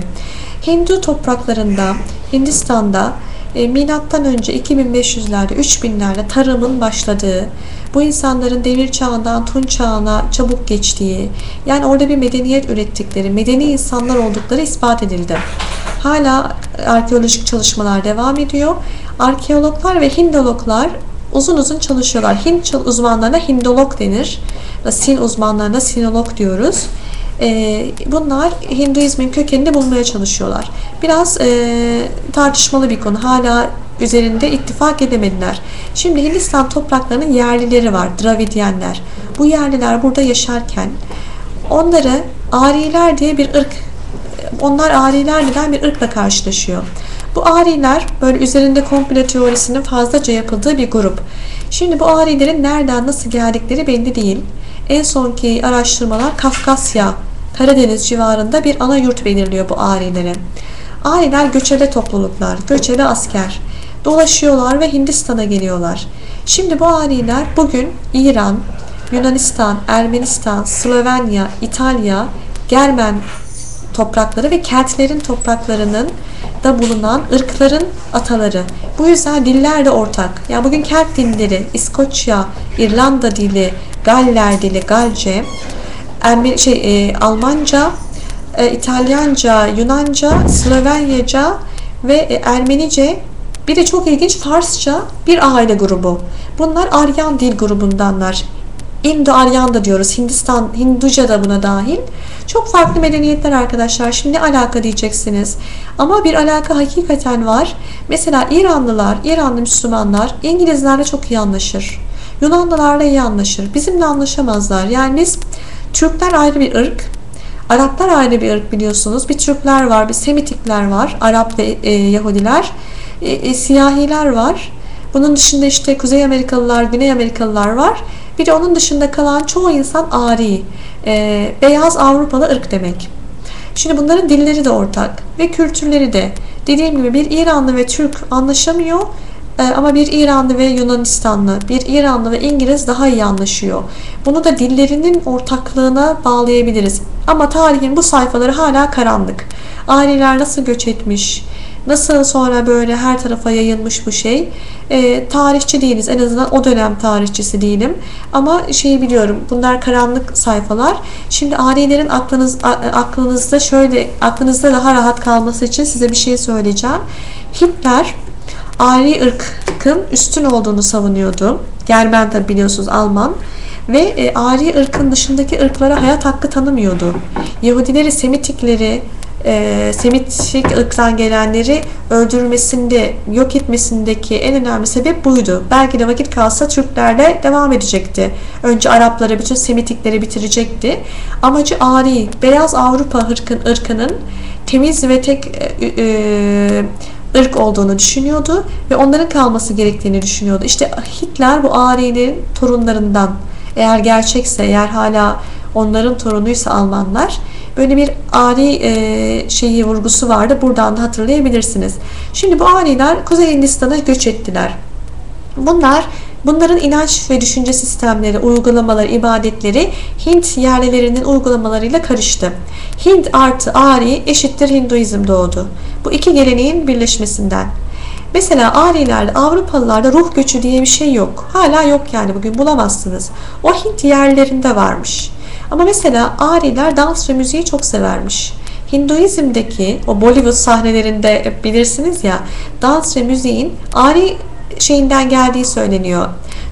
Hindu topraklarında, Hindistan'da e, milattan önce 2500'lerde, 3000'lerde tarımın başladığı, bu insanların devir çağından Tunç çağına çabuk geçtiği, yani orada bir medeniyet ürettikleri, medeni insanlar oldukları ispat edildi. Hala arkeolojik çalışmalar devam ediyor. Arkeologlar ve Hindologlar uzun uzun çalışıyorlar. Hint uzmanlarına Hindolog denir. Sin uzmanlarına Sinolog diyoruz. Ee, bunlar Hinduizmin kökenini bulmaya çalışıyorlar. Biraz e, tartışmalı bir konu. Hala üzerinde ittifak edemediler. Şimdi Hindistan topraklarının yerlileri var, Dravidyenler. Bu yerliler burada yaşarken onları Ariler diye bir ırk, onlar Ariler denen bir ırkla karşılaşıyor. Bu Ariler böyle üzerinde komplo teorisinin fazlaca yapıldığı bir grup. Şimdi bu Arilerin nereden nasıl geldikleri belli değil. En sonki araştırmalar Kafkasya, Karadeniz civarında bir ana yurt belirliyor bu Arilerin. Ariler göçebe topluluklar, göçebe asker dolaşıyorlar ve Hindistan'a geliyorlar. Şimdi bu Ariler bugün İran, Yunanistan, Ermenistan, Slovenya, İtalya, Germen toprakları ve Keltlerin topraklarının da bulunan ırkların ataları. Bu yüzden diller de ortak. Yani bugün Kelt dilleri, İskoçya, İrlanda dili, Galler dili, Galce, Ermeni, şey, e, Almanca, e, İtalyanca, Yunanca, Slovenyaca ve e, Ermenice bir de çok ilginç Farsça bir aile grubu. Bunlar Aryan dil grubundanlar. Indo-Aryan da diyoruz. Hindistan, Hinduca da buna dahil. Çok farklı medeniyetler arkadaşlar. Şimdi ne alaka diyeceksiniz. Ama bir alaka hakikaten var. Mesela İranlılar, İranlı Müslümanlar İngilizlerle çok iyi anlaşır. Yunanlılarla iyi anlaşır. Bizimle anlaşamazlar. Yani biz Türkler ayrı bir ırk. Araplar ayrı bir ırk biliyorsunuz. Bir Türkler var, bir Semitikler var. Arap ve e, Yahudiler. E, e, siyahiler var. Bunun dışında işte Kuzey Amerikalılar, Güney Amerikalılar var. Bir de onun dışında kalan çoğu insan ari. E, beyaz Avrupalı ırk demek. Şimdi bunların dilleri de ortak ve kültürleri de. Dediğim gibi bir İranlı ve Türk anlaşamıyor ama bir İranlı ve Yunanistanlı, bir İranlı ve İngiliz daha iyi anlaşıyor. Bunu da dillerinin ortaklığına bağlayabiliriz. Ama tarihin bu sayfaları hala karanlık. Aileler nasıl göç etmiş, Nasıl sonra böyle her tarafa yayılmış bu şey? E, tarihçi değiliz. En azından o dönem tarihçisi değilim. Ama şeyi biliyorum. Bunlar karanlık sayfalar. Şimdi Arilerin aklınız, aklınızda şöyle aklınızda daha rahat kalması için size bir şey söyleyeceğim. Hitler Ari ırkın üstün olduğunu savunuyordu. Germen tabi biliyorsunuz Alman ve e, Ari ırkın dışındaki ırklara hayat hakkı tanımıyordu. Yahudileri, Semitikleri, e, Semitik ırktan gelenleri öldürmesinde, yok etmesindeki en önemli sebep buydu. Belki de vakit kalsa Türklerle devam edecekti. Önce Araplara, bütün Semitikleri bitirecekti. Amacı Ari, beyaz Avrupa ırkın, ırkının temiz ve tek e, e, ırk olduğunu düşünüyordu ve onların kalması gerektiğini düşünüyordu. İşte Hitler bu Ari'nin torunlarından eğer gerçekse, eğer hala onların torunuysa Almanlar böyle bir Ari e, şeyi vurgusu vardı. Buradan da hatırlayabilirsiniz. Şimdi bu Ariler Kuzey Hindistan'a göç ettiler. Bunlar Bunların inanç ve düşünce sistemleri, uygulamaları, ibadetleri Hint yerlilerinin uygulamalarıyla karıştı. Hint artı Ari eşittir Hinduizm doğdu. Bu iki geleneğin birleşmesinden. Mesela Arilerde, Avrupalılarda ruh göçü diye bir şey yok. Hala yok yani bugün bulamazsınız. O Hint yerlerinde varmış. Ama mesela Ariler dans ve müziği çok severmiş. Hinduizm'deki o Bollywood sahnelerinde bilirsiniz ya dans ve müziğin Ari şeyinden geldiği söyleniyor.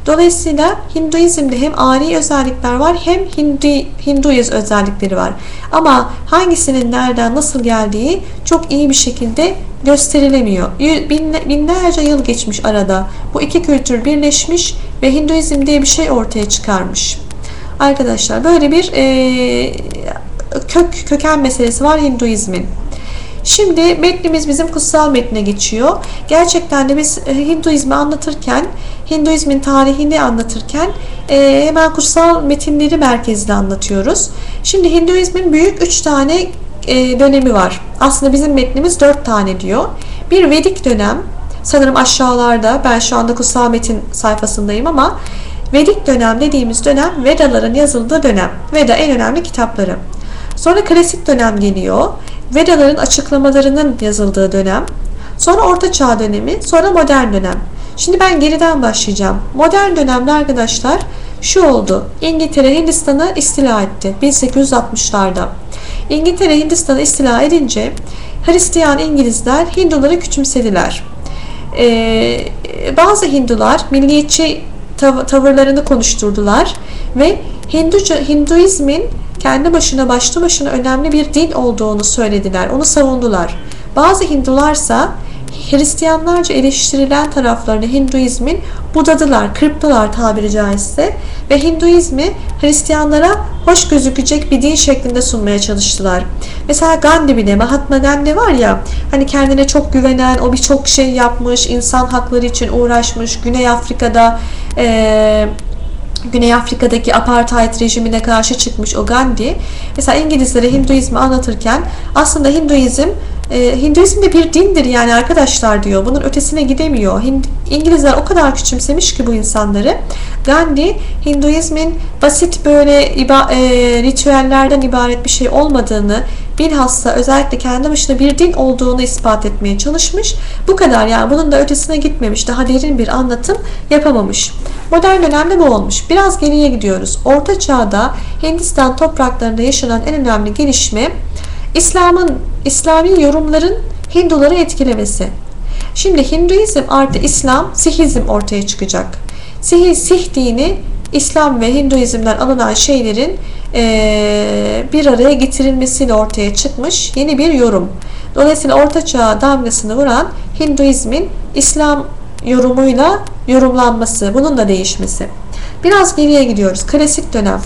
Dolayısıyla Hinduizm'de hem ari özellikler var hem Hindu, Hinduyuz özellikleri var. Ama hangisinin nereden nasıl geldiği çok iyi bir şekilde gösterilemiyor. Binlerce yıl geçmiş arada. Bu iki kültür birleşmiş ve Hinduizm diye bir şey ortaya çıkarmış. Arkadaşlar böyle bir e, kök köken meselesi var Hinduizmin. Şimdi metnimiz bizim kutsal metne geçiyor. Gerçekten de biz e, Hinduizmi anlatırken, Hinduizmin tarihini anlatırken e, hemen kutsal metinleri merkezde anlatıyoruz. Şimdi Hinduizmin büyük üç tane e, dönemi var. Aslında bizim metnimiz dört tane diyor. Bir Vedik dönem, sanırım aşağılarda, ben şu anda kutsal metin sayfasındayım ama Vedik dönem dediğimiz dönem Vedaların yazıldığı dönem. Veda en önemli kitapları. Sonra klasik dönem geliyor. Vedaların açıklamalarının yazıldığı dönem. Sonra Orta Çağ dönemi, sonra modern dönem. Şimdi ben geriden başlayacağım. Modern dönemde arkadaşlar şu oldu. İngiltere Hindistan'ı istila etti 1860'larda. İngiltere Hindistan'ı istila edince Hristiyan İngilizler Hinduları küçümsediler. Ee, bazı Hindular milliyetçi tav- tavırlarını konuşturdular ve Hinduca, Hinduizmin kendi başına başlı başına önemli bir din olduğunu söylediler. Onu savundular. Bazı Hindularsa Hristiyanlarca eleştirilen taraflarını Hinduizmin budadılar, kırptılar tabiri caizse ve Hinduizmi Hristiyanlara hoş gözükecek bir din şeklinde sunmaya çalıştılar. Mesela Gandhi bile, Mahatma Gandhi var ya hani kendine çok güvenen, o birçok şey yapmış, insan hakları için uğraşmış, Güney Afrika'da eee Güney Afrika'daki apartheid rejimine karşı çıkmış o Gandhi. Mesela İngilizlere Hinduizmi anlatırken aslında Hinduizm e, Hinduizm de bir dindir yani arkadaşlar diyor. Bunun ötesine gidemiyor. Hind, İngilizler o kadar küçümsemiş ki bu insanları. Gandhi Hinduizmin basit böyle iba, e, ritüellerden ibaret bir şey olmadığını bilhassa özellikle kendi başına bir din olduğunu ispat etmeye çalışmış. Bu kadar yani bunun da ötesine gitmemiş. Daha derin bir anlatım yapamamış. Modern dönemde bu olmuş. Biraz geriye gidiyoruz. Orta Çağ'da Hindistan topraklarında yaşanan en önemli gelişme İslam'ın İslami yorumların Hinduları etkilemesi. Şimdi Hinduizm artı İslam, Sihizm ortaya çıkacak. Sih, Sih dini İslam ve Hinduizm'den alınan şeylerin e, bir araya getirilmesiyle ortaya çıkmış yeni bir yorum. Dolayısıyla Orta Çağ damgasını vuran Hinduizmin İslam yorumuyla yorumlanması, bunun da değişmesi. Biraz geriye gidiyoruz. Klasik dönem.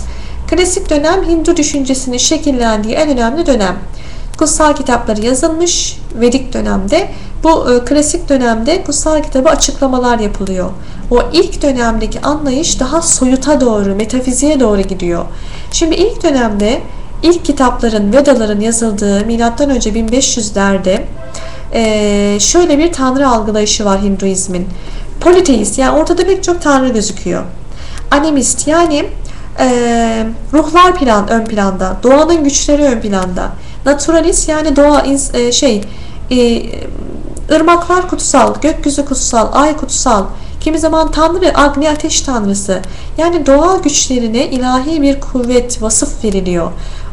Klasik dönem Hindu düşüncesinin şekillendiği en önemli dönem. Kutsal kitapları yazılmış Vedik dönemde. Bu e, klasik dönemde kutsal kitabı açıklamalar yapılıyor. O ilk dönemdeki anlayış daha soyuta doğru, metafiziğe doğru gidiyor. Şimdi ilk dönemde ilk kitapların, Vedaların yazıldığı M.Ö. 1500'lerde e, şöyle bir tanrı algılayışı var Hinduizmin. Politeist yani ortada pek çok tanrı gözüküyor. Animist yani e, ruhlar plan ön planda, doğanın güçleri ön planda. Naturalist yani doğa e, şey e, ırmaklar kutsal, gökyüzü kutsal, ay kutsal, kimi zaman Tanrı Agni ateş tanrısı. Yani doğal güçlerine ilahi bir kuvvet, vasıf veriliyor.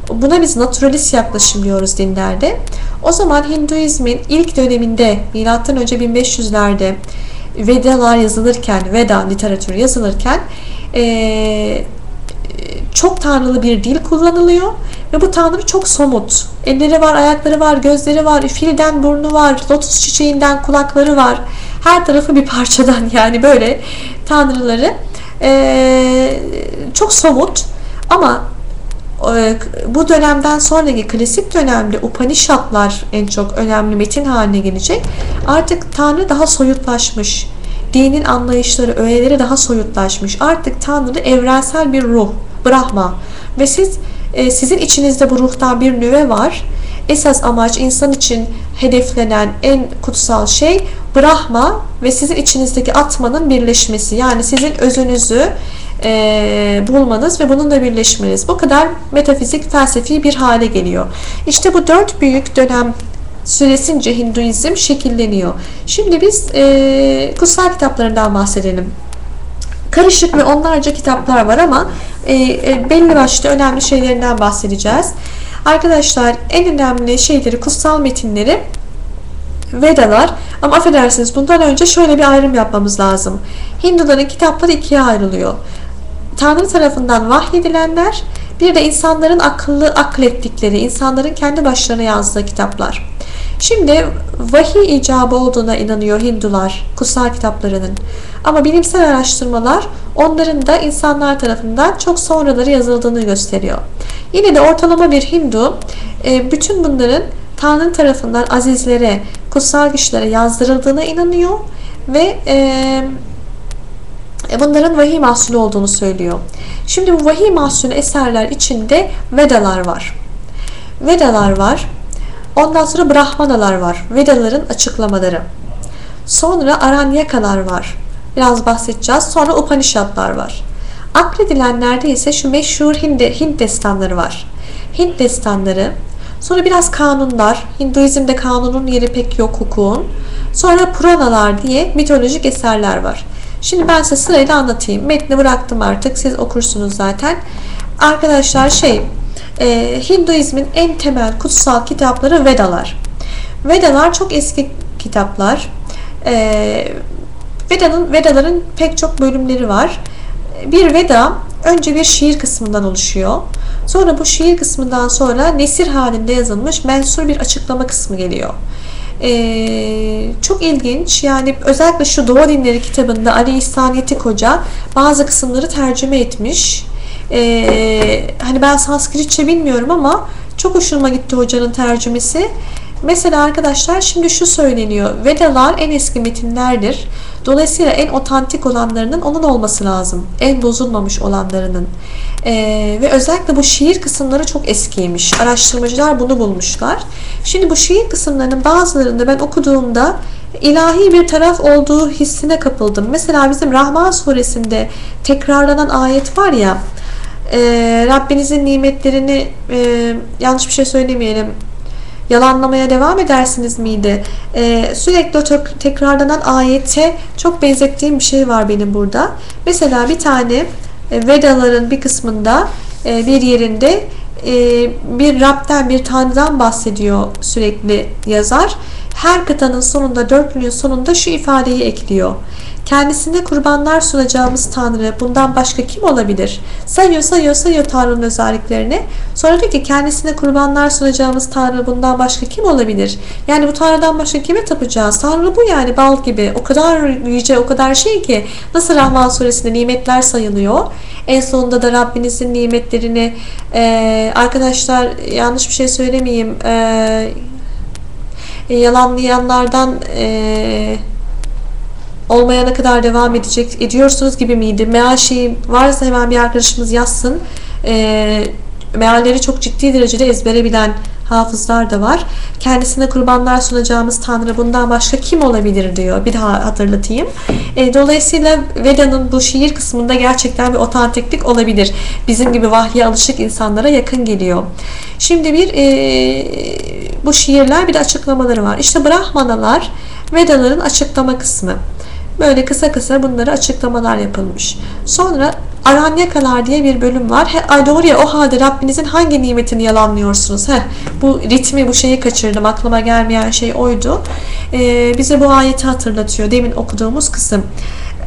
Buna biz naturalist yaklaşım diyoruz dinlerde. O zaman Hinduizmin ilk döneminde önce 1500'lerde Vedalar yazılırken, Veda literatürü yazılırken ee, çok tanrılı bir dil kullanılıyor ve bu tanrı çok somut. Elleri var, ayakları var, gözleri var, filden burnu var, lotus çiçeğinden kulakları var. Her tarafı bir parçadan yani böyle tanrıları ee, çok somut ama bu dönemden sonraki klasik dönemde Upanishadlar en çok önemli metin haline gelecek. Artık Tanrı daha soyutlaşmış. Dinin anlayışları, öğeleri daha soyutlaşmış. Artık Tanrı evrensel bir ruh, Brahma. Ve siz e, sizin içinizde bu ruhtan bir nüve var. Esas amaç insan için hedeflenen en kutsal şey Brahma ve sizin içinizdeki atmanın birleşmesi. Yani sizin özünüzü e, bulmanız ve bununla birleşmeniz. Bu kadar metafizik, felsefi bir hale geliyor. İşte bu dört büyük dönem süresince Hinduizm şekilleniyor. Şimdi biz e, kutsal kitaplarından bahsedelim. Karışık ve onlarca kitaplar var ama e, e, belli başlı önemli şeylerinden bahsedeceğiz. Arkadaşlar en önemli şeyleri, kutsal metinleri Vedalar ama affedersiniz bundan önce şöyle bir ayrım yapmamız lazım. Hinduların kitapları ikiye ayrılıyor. Tanrı tarafından vahyedilenler, bir de insanların akıllı aklettikleri, insanların kendi başlarına yazdığı kitaplar. Şimdi vahiy icabı olduğuna inanıyor Hindular kutsal kitaplarının. Ama bilimsel araştırmalar onların da insanlar tarafından çok sonraları yazıldığını gösteriyor. Yine de ortalama bir Hindu e, bütün bunların Tanrı tarafından azizlere, kutsal güçlere yazdırıldığına inanıyor ve e, e, bunların vahiy mahsulü olduğunu söylüyor. Şimdi bu vahiy mahsulü eserler içinde Vedalar var. Vedalar var. Ondan sonra Brahmanalar var. Vedaların açıklamaları. Sonra Aranyakalar var. Biraz bahsedeceğiz. Sonra Upanishadlar var. Akledilenlerde ise şu meşhur Hint, Hint destanları var. Hint destanları. Sonra biraz kanunlar. Hinduizmde kanunun yeri pek yok hukukun. Sonra Puranalar diye mitolojik eserler var. Şimdi ben size sırayla anlatayım. Metni bıraktım artık. Siz okursunuz zaten. Arkadaşlar şey e, Hinduizmin en temel kutsal kitapları Vedalar. Vedalar çok eski kitaplar. E, Veda'nın Vedaların pek çok bölümleri var. Bir Veda önce bir şiir kısmından oluşuyor. Sonra bu şiir kısmından sonra nesir halinde yazılmış mensur bir açıklama kısmı geliyor. Ee, çok ilginç. Yani özellikle şu Doğa Dinleri kitabında Ali İhsan Yetik Hoca bazı kısımları tercüme etmiş. Ee, hani ben Sanskritçe bilmiyorum ama çok hoşuma gitti hocanın tercümesi. Mesela arkadaşlar şimdi şu söyleniyor. Vedalar en eski metinlerdir. Dolayısıyla en otantik olanlarının onun olması lazım. En bozulmamış olanlarının. Ee, ve özellikle bu şiir kısımları çok eskiymiş. Araştırmacılar bunu bulmuşlar. Şimdi bu şiir kısımlarının bazılarında ben okuduğumda ilahi bir taraf olduğu hissine kapıldım. Mesela bizim Rahman suresinde tekrarlanan ayet var ya e, Rabbinizin nimetlerini e, yanlış bir şey söylemeyelim yalanlamaya devam edersiniz miydi? Ee, sürekli o tekrarlanan ayete çok benzettiğim bir şey var benim burada. Mesela bir tane e, Vedaların bir kısmında e, bir yerinde e, bir Rab'den bir Tanrı'dan bahsediyor sürekli yazar. Her kıtanın sonunda dörtlünün sonunda şu ifadeyi ekliyor. Kendisine kurbanlar sunacağımız Tanrı bundan başka kim olabilir? Sayıyor sayıyor sayıyor Tanrı'nın özelliklerini. Sonra diyor ki kendisine kurbanlar sunacağımız Tanrı bundan başka kim olabilir? Yani bu Tanrı'dan başka kime tapacağız? Tanrı bu yani bal gibi. O kadar yüce o kadar şey ki nasıl Rahman suresinde nimetler sayılıyor. En sonunda da Rabbinizin nimetlerini e, arkadaşlar yanlış bir şey söylemeyeyim e, yalanlayanlardan e, olmayana kadar devam edecek ediyorsunuz gibi miydi? Meal şeyi varsa hemen bir arkadaşımız yazsın. E, mealleri çok ciddi derecede ezbere bilen hafızlar da var. Kendisine kurbanlar sunacağımız Tanrı bundan başka kim olabilir diyor. Bir daha hatırlatayım. E, dolayısıyla Veda'nın bu şiir kısmında gerçekten bir otantiklik olabilir. Bizim gibi vahye alışık insanlara yakın geliyor. Şimdi bir e, bu şiirler bir de açıklamaları var. İşte Brahmanalar Vedaların açıklama kısmı. Böyle kısa kısa bunları açıklamalar yapılmış. Sonra Aranyakalar diye bir bölüm var. He, ay doğru ya o halde Rabbinizin hangi nimetini yalanlıyorsunuz? Heh, bu ritmi bu şeyi kaçırdım. Aklıma gelmeyen şey oydu. Ee, bize bu ayeti hatırlatıyor. Demin okuduğumuz kısım.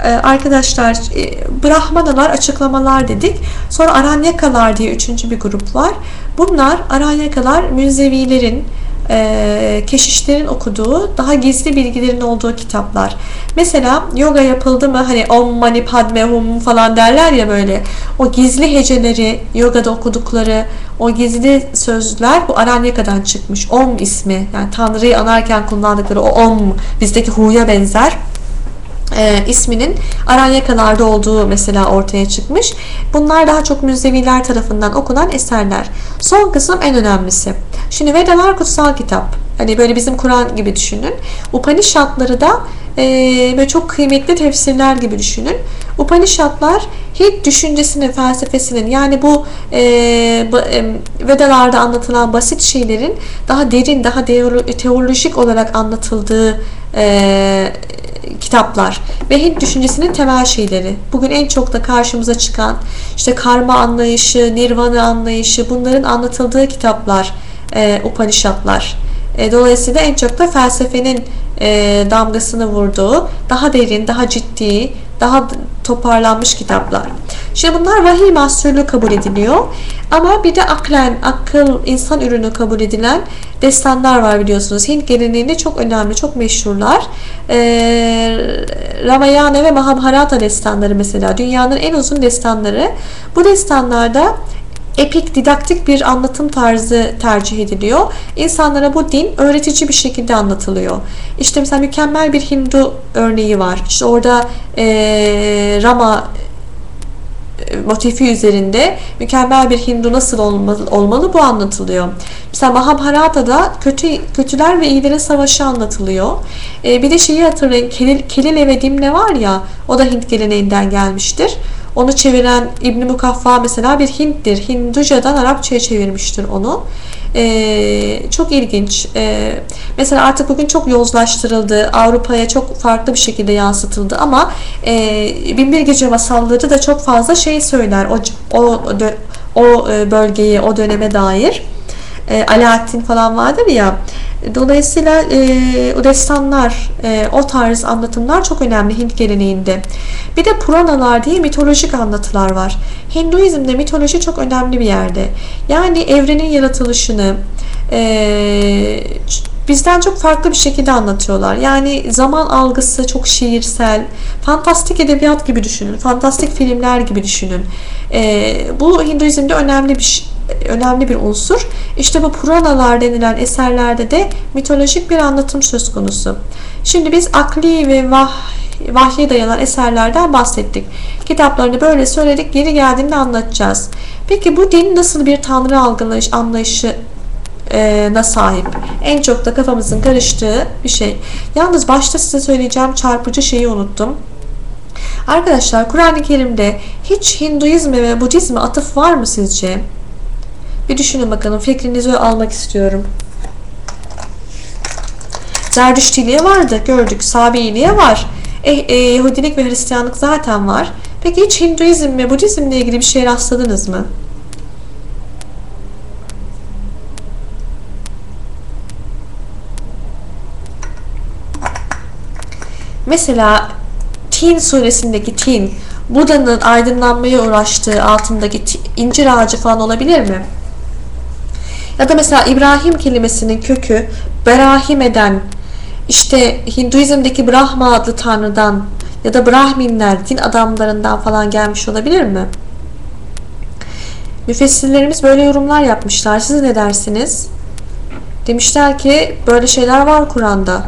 Ee, arkadaşlar e, Brahmanalar açıklamalar dedik. Sonra Aranyakalar diye üçüncü bir grup var. Bunlar Aranyakalar Münzevilerin e, keşişlerin okuduğu daha gizli bilgilerin olduğu kitaplar. Mesela yoga yapıldı mı hani om mani padme hum falan derler ya böyle o gizli heceleri yogada okudukları o gizli sözler bu Aranyaka'dan çıkmış. Om ismi yani Tanrı'yı anarken kullandıkları o om bizdeki hu'ya benzer e, isminin Aranyakalarda olduğu mesela ortaya çıkmış. Bunlar daha çok müzeviler tarafından okunan eserler. Son kısım en önemlisi. Şimdi Vedalar kutsal kitap. Hani böyle bizim Kur'an gibi düşünün. Upanishadları da e, böyle çok kıymetli tefsirler gibi düşünün. Upanishadlar Hint düşüncesinin, felsefesinin yani bu e, e, Vedalarda anlatılan basit şeylerin daha derin, daha teolojik olarak anlatıldığı e, kitaplar ve Hint düşüncesinin temel şeyleri. Bugün en çok da karşımıza çıkan işte karma anlayışı, nirvana anlayışı bunların anlatıldığı kitaplar, e, Upanishadlar. E, dolayısıyla en çok da felsefenin e, damgasını vurduğu, daha derin, daha ciddi, daha toparlanmış kitaplar. Şimdi bunlar vahiy mahsulü kabul ediliyor. Ama bir de aklen, akıl, insan ürünü kabul edilen destanlar var biliyorsunuz. Hint geleneğinde çok önemli, çok meşhurlar. Ee, Ramayana ve Mahabharata destanları mesela dünyanın en uzun destanları. Bu destanlarda epik, didaktik bir anlatım tarzı tercih ediliyor. İnsanlara bu din öğretici bir şekilde anlatılıyor. İşte mesela mükemmel bir Hindu örneği var. İşte orada e, Rama motifi üzerinde mükemmel bir Hindu nasıl olmalı, olmalı bu anlatılıyor. Mesela Mahabharata'da kötü kötüler ve iyilerin savaşı anlatılıyor. Ee, bir de şeyi hatırlayın Kelil, Kelile ve Dimle var ya o da Hint geleneğinden gelmiştir. Onu çeviren İbn Mukaffa mesela bir Hint'tir. Hinduca'dan Arapçaya çevirmiştir onu. Ee, çok ilginç. Ee, mesela artık bugün çok yozlaştırıldı. Avrupa'ya çok farklı bir şekilde yansıtıldı ama e, Binbir Gece masalları da çok fazla şey söyler o o o e, bölgeye, o döneme dair. E, Alaaddin falan vardır ya. Dolayısıyla e, destanlar, e, o tarz anlatımlar çok önemli Hint geleneğinde. Bir de Puranalar diye mitolojik anlatılar var. Hinduizmde mitoloji çok önemli bir yerde. Yani evrenin yaratılışını, e, bizden çok farklı bir şekilde anlatıyorlar. Yani zaman algısı çok şiirsel, fantastik edebiyat gibi düşünün, fantastik filmler gibi düşünün. E, bu Hinduizmde önemli bir önemli bir unsur. İşte bu Puranalar denilen eserlerde de mitolojik bir anlatım söz konusu. Şimdi biz akli ve vah vahye dayanan eserlerden bahsettik. Kitaplarını böyle söyledik, geri geldiğinde anlatacağız. Peki bu din nasıl bir tanrı algılayış, anlayışı na sahip. En çok da kafamızın karıştığı bir şey. Yalnız başta size söyleyeceğim çarpıcı şeyi unuttum. Arkadaşlar Kur'an-ı Kerim'de hiç Hinduizme ve Budizme atıf var mı sizce? Bir düşünün bakalım. Fikrinizi almak istiyorum. Zerdüştiliğe vardı gördük. Sabiiliğe var. E, e, Yahudilik ve Hristiyanlık zaten var. Peki hiç Hinduizm ve Budizmle ilgili bir şey rastladınız mı? Mesela Tin suresindeki Tin, Buda'nın aydınlanmaya uğraştığı altındaki incir ağacı falan olabilir mi? Ya da mesela İbrahim kelimesinin kökü Berahim eden işte Hinduizm'deki Brahma adlı tanrıdan ya da Brahminler, din adamlarından falan gelmiş olabilir mi? Müfessirlerimiz böyle yorumlar yapmışlar. Siz ne dersiniz? Demişler ki böyle şeyler var Kur'an'da.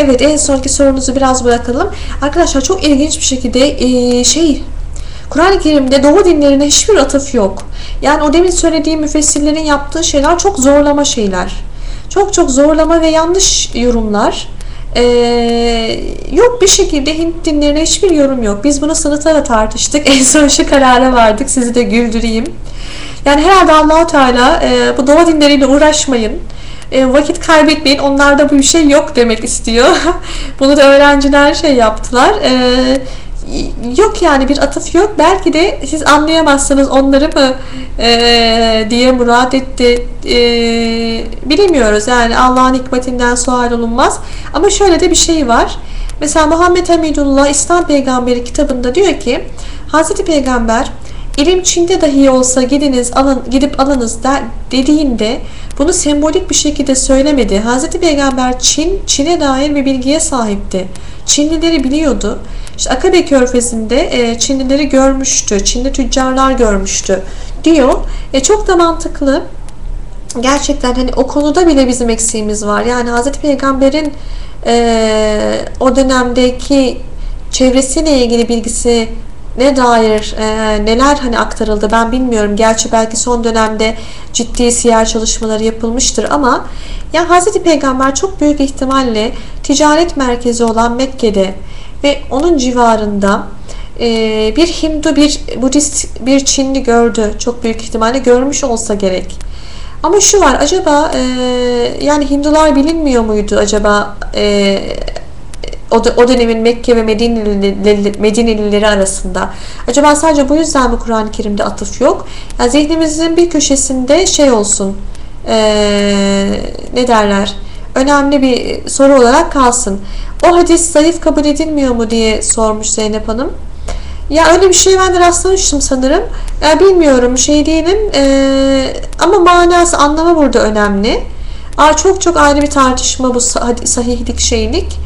Evet en sonki sorunuzu biraz bırakalım. Arkadaşlar çok ilginç bir şekilde e, şey Kur'an-ı Kerim'de Doğu dinlerine hiçbir atıf yok. Yani o demin söylediğim müfessirlerin yaptığı şeyler çok zorlama şeyler. Çok çok zorlama ve yanlış yorumlar. Ee, yok bir şekilde Hint dinlerine hiçbir yorum yok. Biz bunu sınıfta da tartıştık. En son şu karara vardık. Sizi de güldüreyim. Yani herhalde Allahu Teala e, bu doğa dinleriyle uğraşmayın. E, vakit kaybetmeyin. Onlarda bu bir şey yok demek istiyor. bunu da öğrenciler şey yaptılar. E, yok yani bir atıf yok. Belki de siz anlayamazsınız onları mı e, diye murat etti. E, bilemiyoruz yani Allah'ın hikmetinden sual olunmaz. Ama şöyle de bir şey var. Mesela Muhammed Hamidullah İslam Peygamberi kitabında diyor ki Hazreti Peygamber ilim Çin'de dahi olsa gidiniz alın, gidip alınız der, dediğinde bunu sembolik bir şekilde söylemedi. Hazreti Peygamber Çin, Çin'e dair bir bilgiye sahipti. Çinlileri biliyordu. İşte Akabe Körfezi'nde e, Çinlileri görmüştü. Çinli tüccarlar görmüştü diyor. E, çok da mantıklı. Gerçekten hani o konuda bile bizim eksiğimiz var. Yani Hazreti Peygamber'in e, o dönemdeki çevresiyle ilgili bilgisi ne dair e, neler hani aktarıldı ben bilmiyorum. Gerçi belki son dönemde ciddi siyer çalışmaları yapılmıştır ama ya Hazreti Peygamber çok büyük ihtimalle ticaret merkezi olan Mekke'de ve onun civarında e, bir Hindu, bir Budist, bir Çinli gördü. Çok büyük ihtimalle görmüş olsa gerek. Ama şu var, acaba e, yani Hindular bilinmiyor muydu acaba e, o, dönemin Mekke ve Medineli, Medinelileri arasında. Acaba sadece bu yüzden mi Kur'an-ı Kerim'de atıf yok? Yani zihnimizin bir köşesinde şey olsun, e, ne derler, önemli bir soru olarak kalsın. O hadis zayıf kabul edilmiyor mu diye sormuş Zeynep Hanım. Ya öyle bir şey ben de rastlamıştım sanırım. Ya bilmiyorum şey değilim ee, ama manası anlamı burada önemli. Aa, çok çok ayrı bir tartışma bu sahihlik şeylik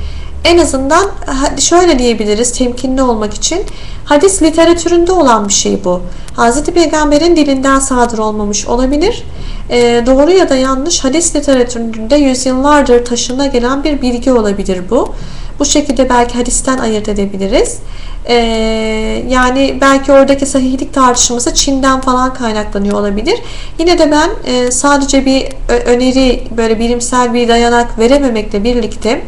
en azından şöyle diyebiliriz temkinli olmak için hadis literatüründe olan bir şey bu. Hz. Peygamber'in dilinden sadır olmamış olabilir. E, doğru ya da yanlış hadis literatüründe yüzyıllardır taşına gelen bir bilgi olabilir bu. Bu şekilde belki hadisten ayırt edebiliriz. E, yani belki oradaki sahihlik tartışması Çin'den falan kaynaklanıyor olabilir. Yine de ben e, sadece bir öneri, böyle bilimsel bir dayanak verememekle birlikte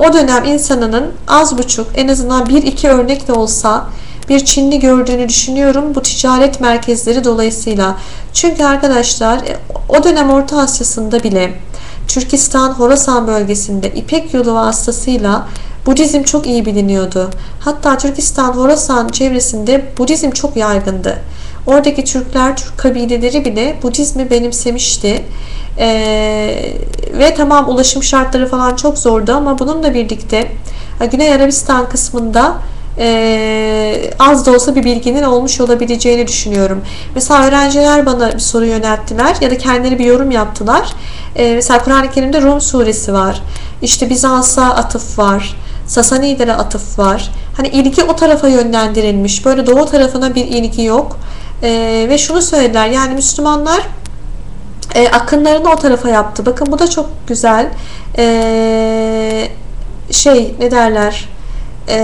o dönem insanının az buçuk en azından bir iki örnek de olsa bir Çinli gördüğünü düşünüyorum bu ticaret merkezleri dolayısıyla. Çünkü arkadaşlar e, o dönem Orta Asya'sında bile Türkistan, Horasan bölgesinde İpek yolu vasıtasıyla Budizm çok iyi biliniyordu. Hatta Türkistan, Horasan çevresinde Budizm çok yaygındı. Oradaki Türkler, Türk kabileleri bile Budizmi benimsemişti. Ee, ve tamam ulaşım şartları falan çok zordu ama bununla birlikte Güney Arabistan kısmında e, az da olsa bir bilginin olmuş olabileceğini düşünüyorum. Mesela öğrenciler bana bir soru yönelttiler ya da kendileri bir yorum yaptılar. E, mesela Kur'an-ı Kerim'de Rum suresi var. İşte Bizans'a atıf var. Sasanilere atıf var. Hani ilgi o tarafa yönlendirilmiş. Böyle doğu tarafına bir ilgi yok. E, ve şunu söylediler yani Müslümanlar e, akınlarını o tarafa yaptı. Bakın bu da çok güzel. E, şey ne derler? E,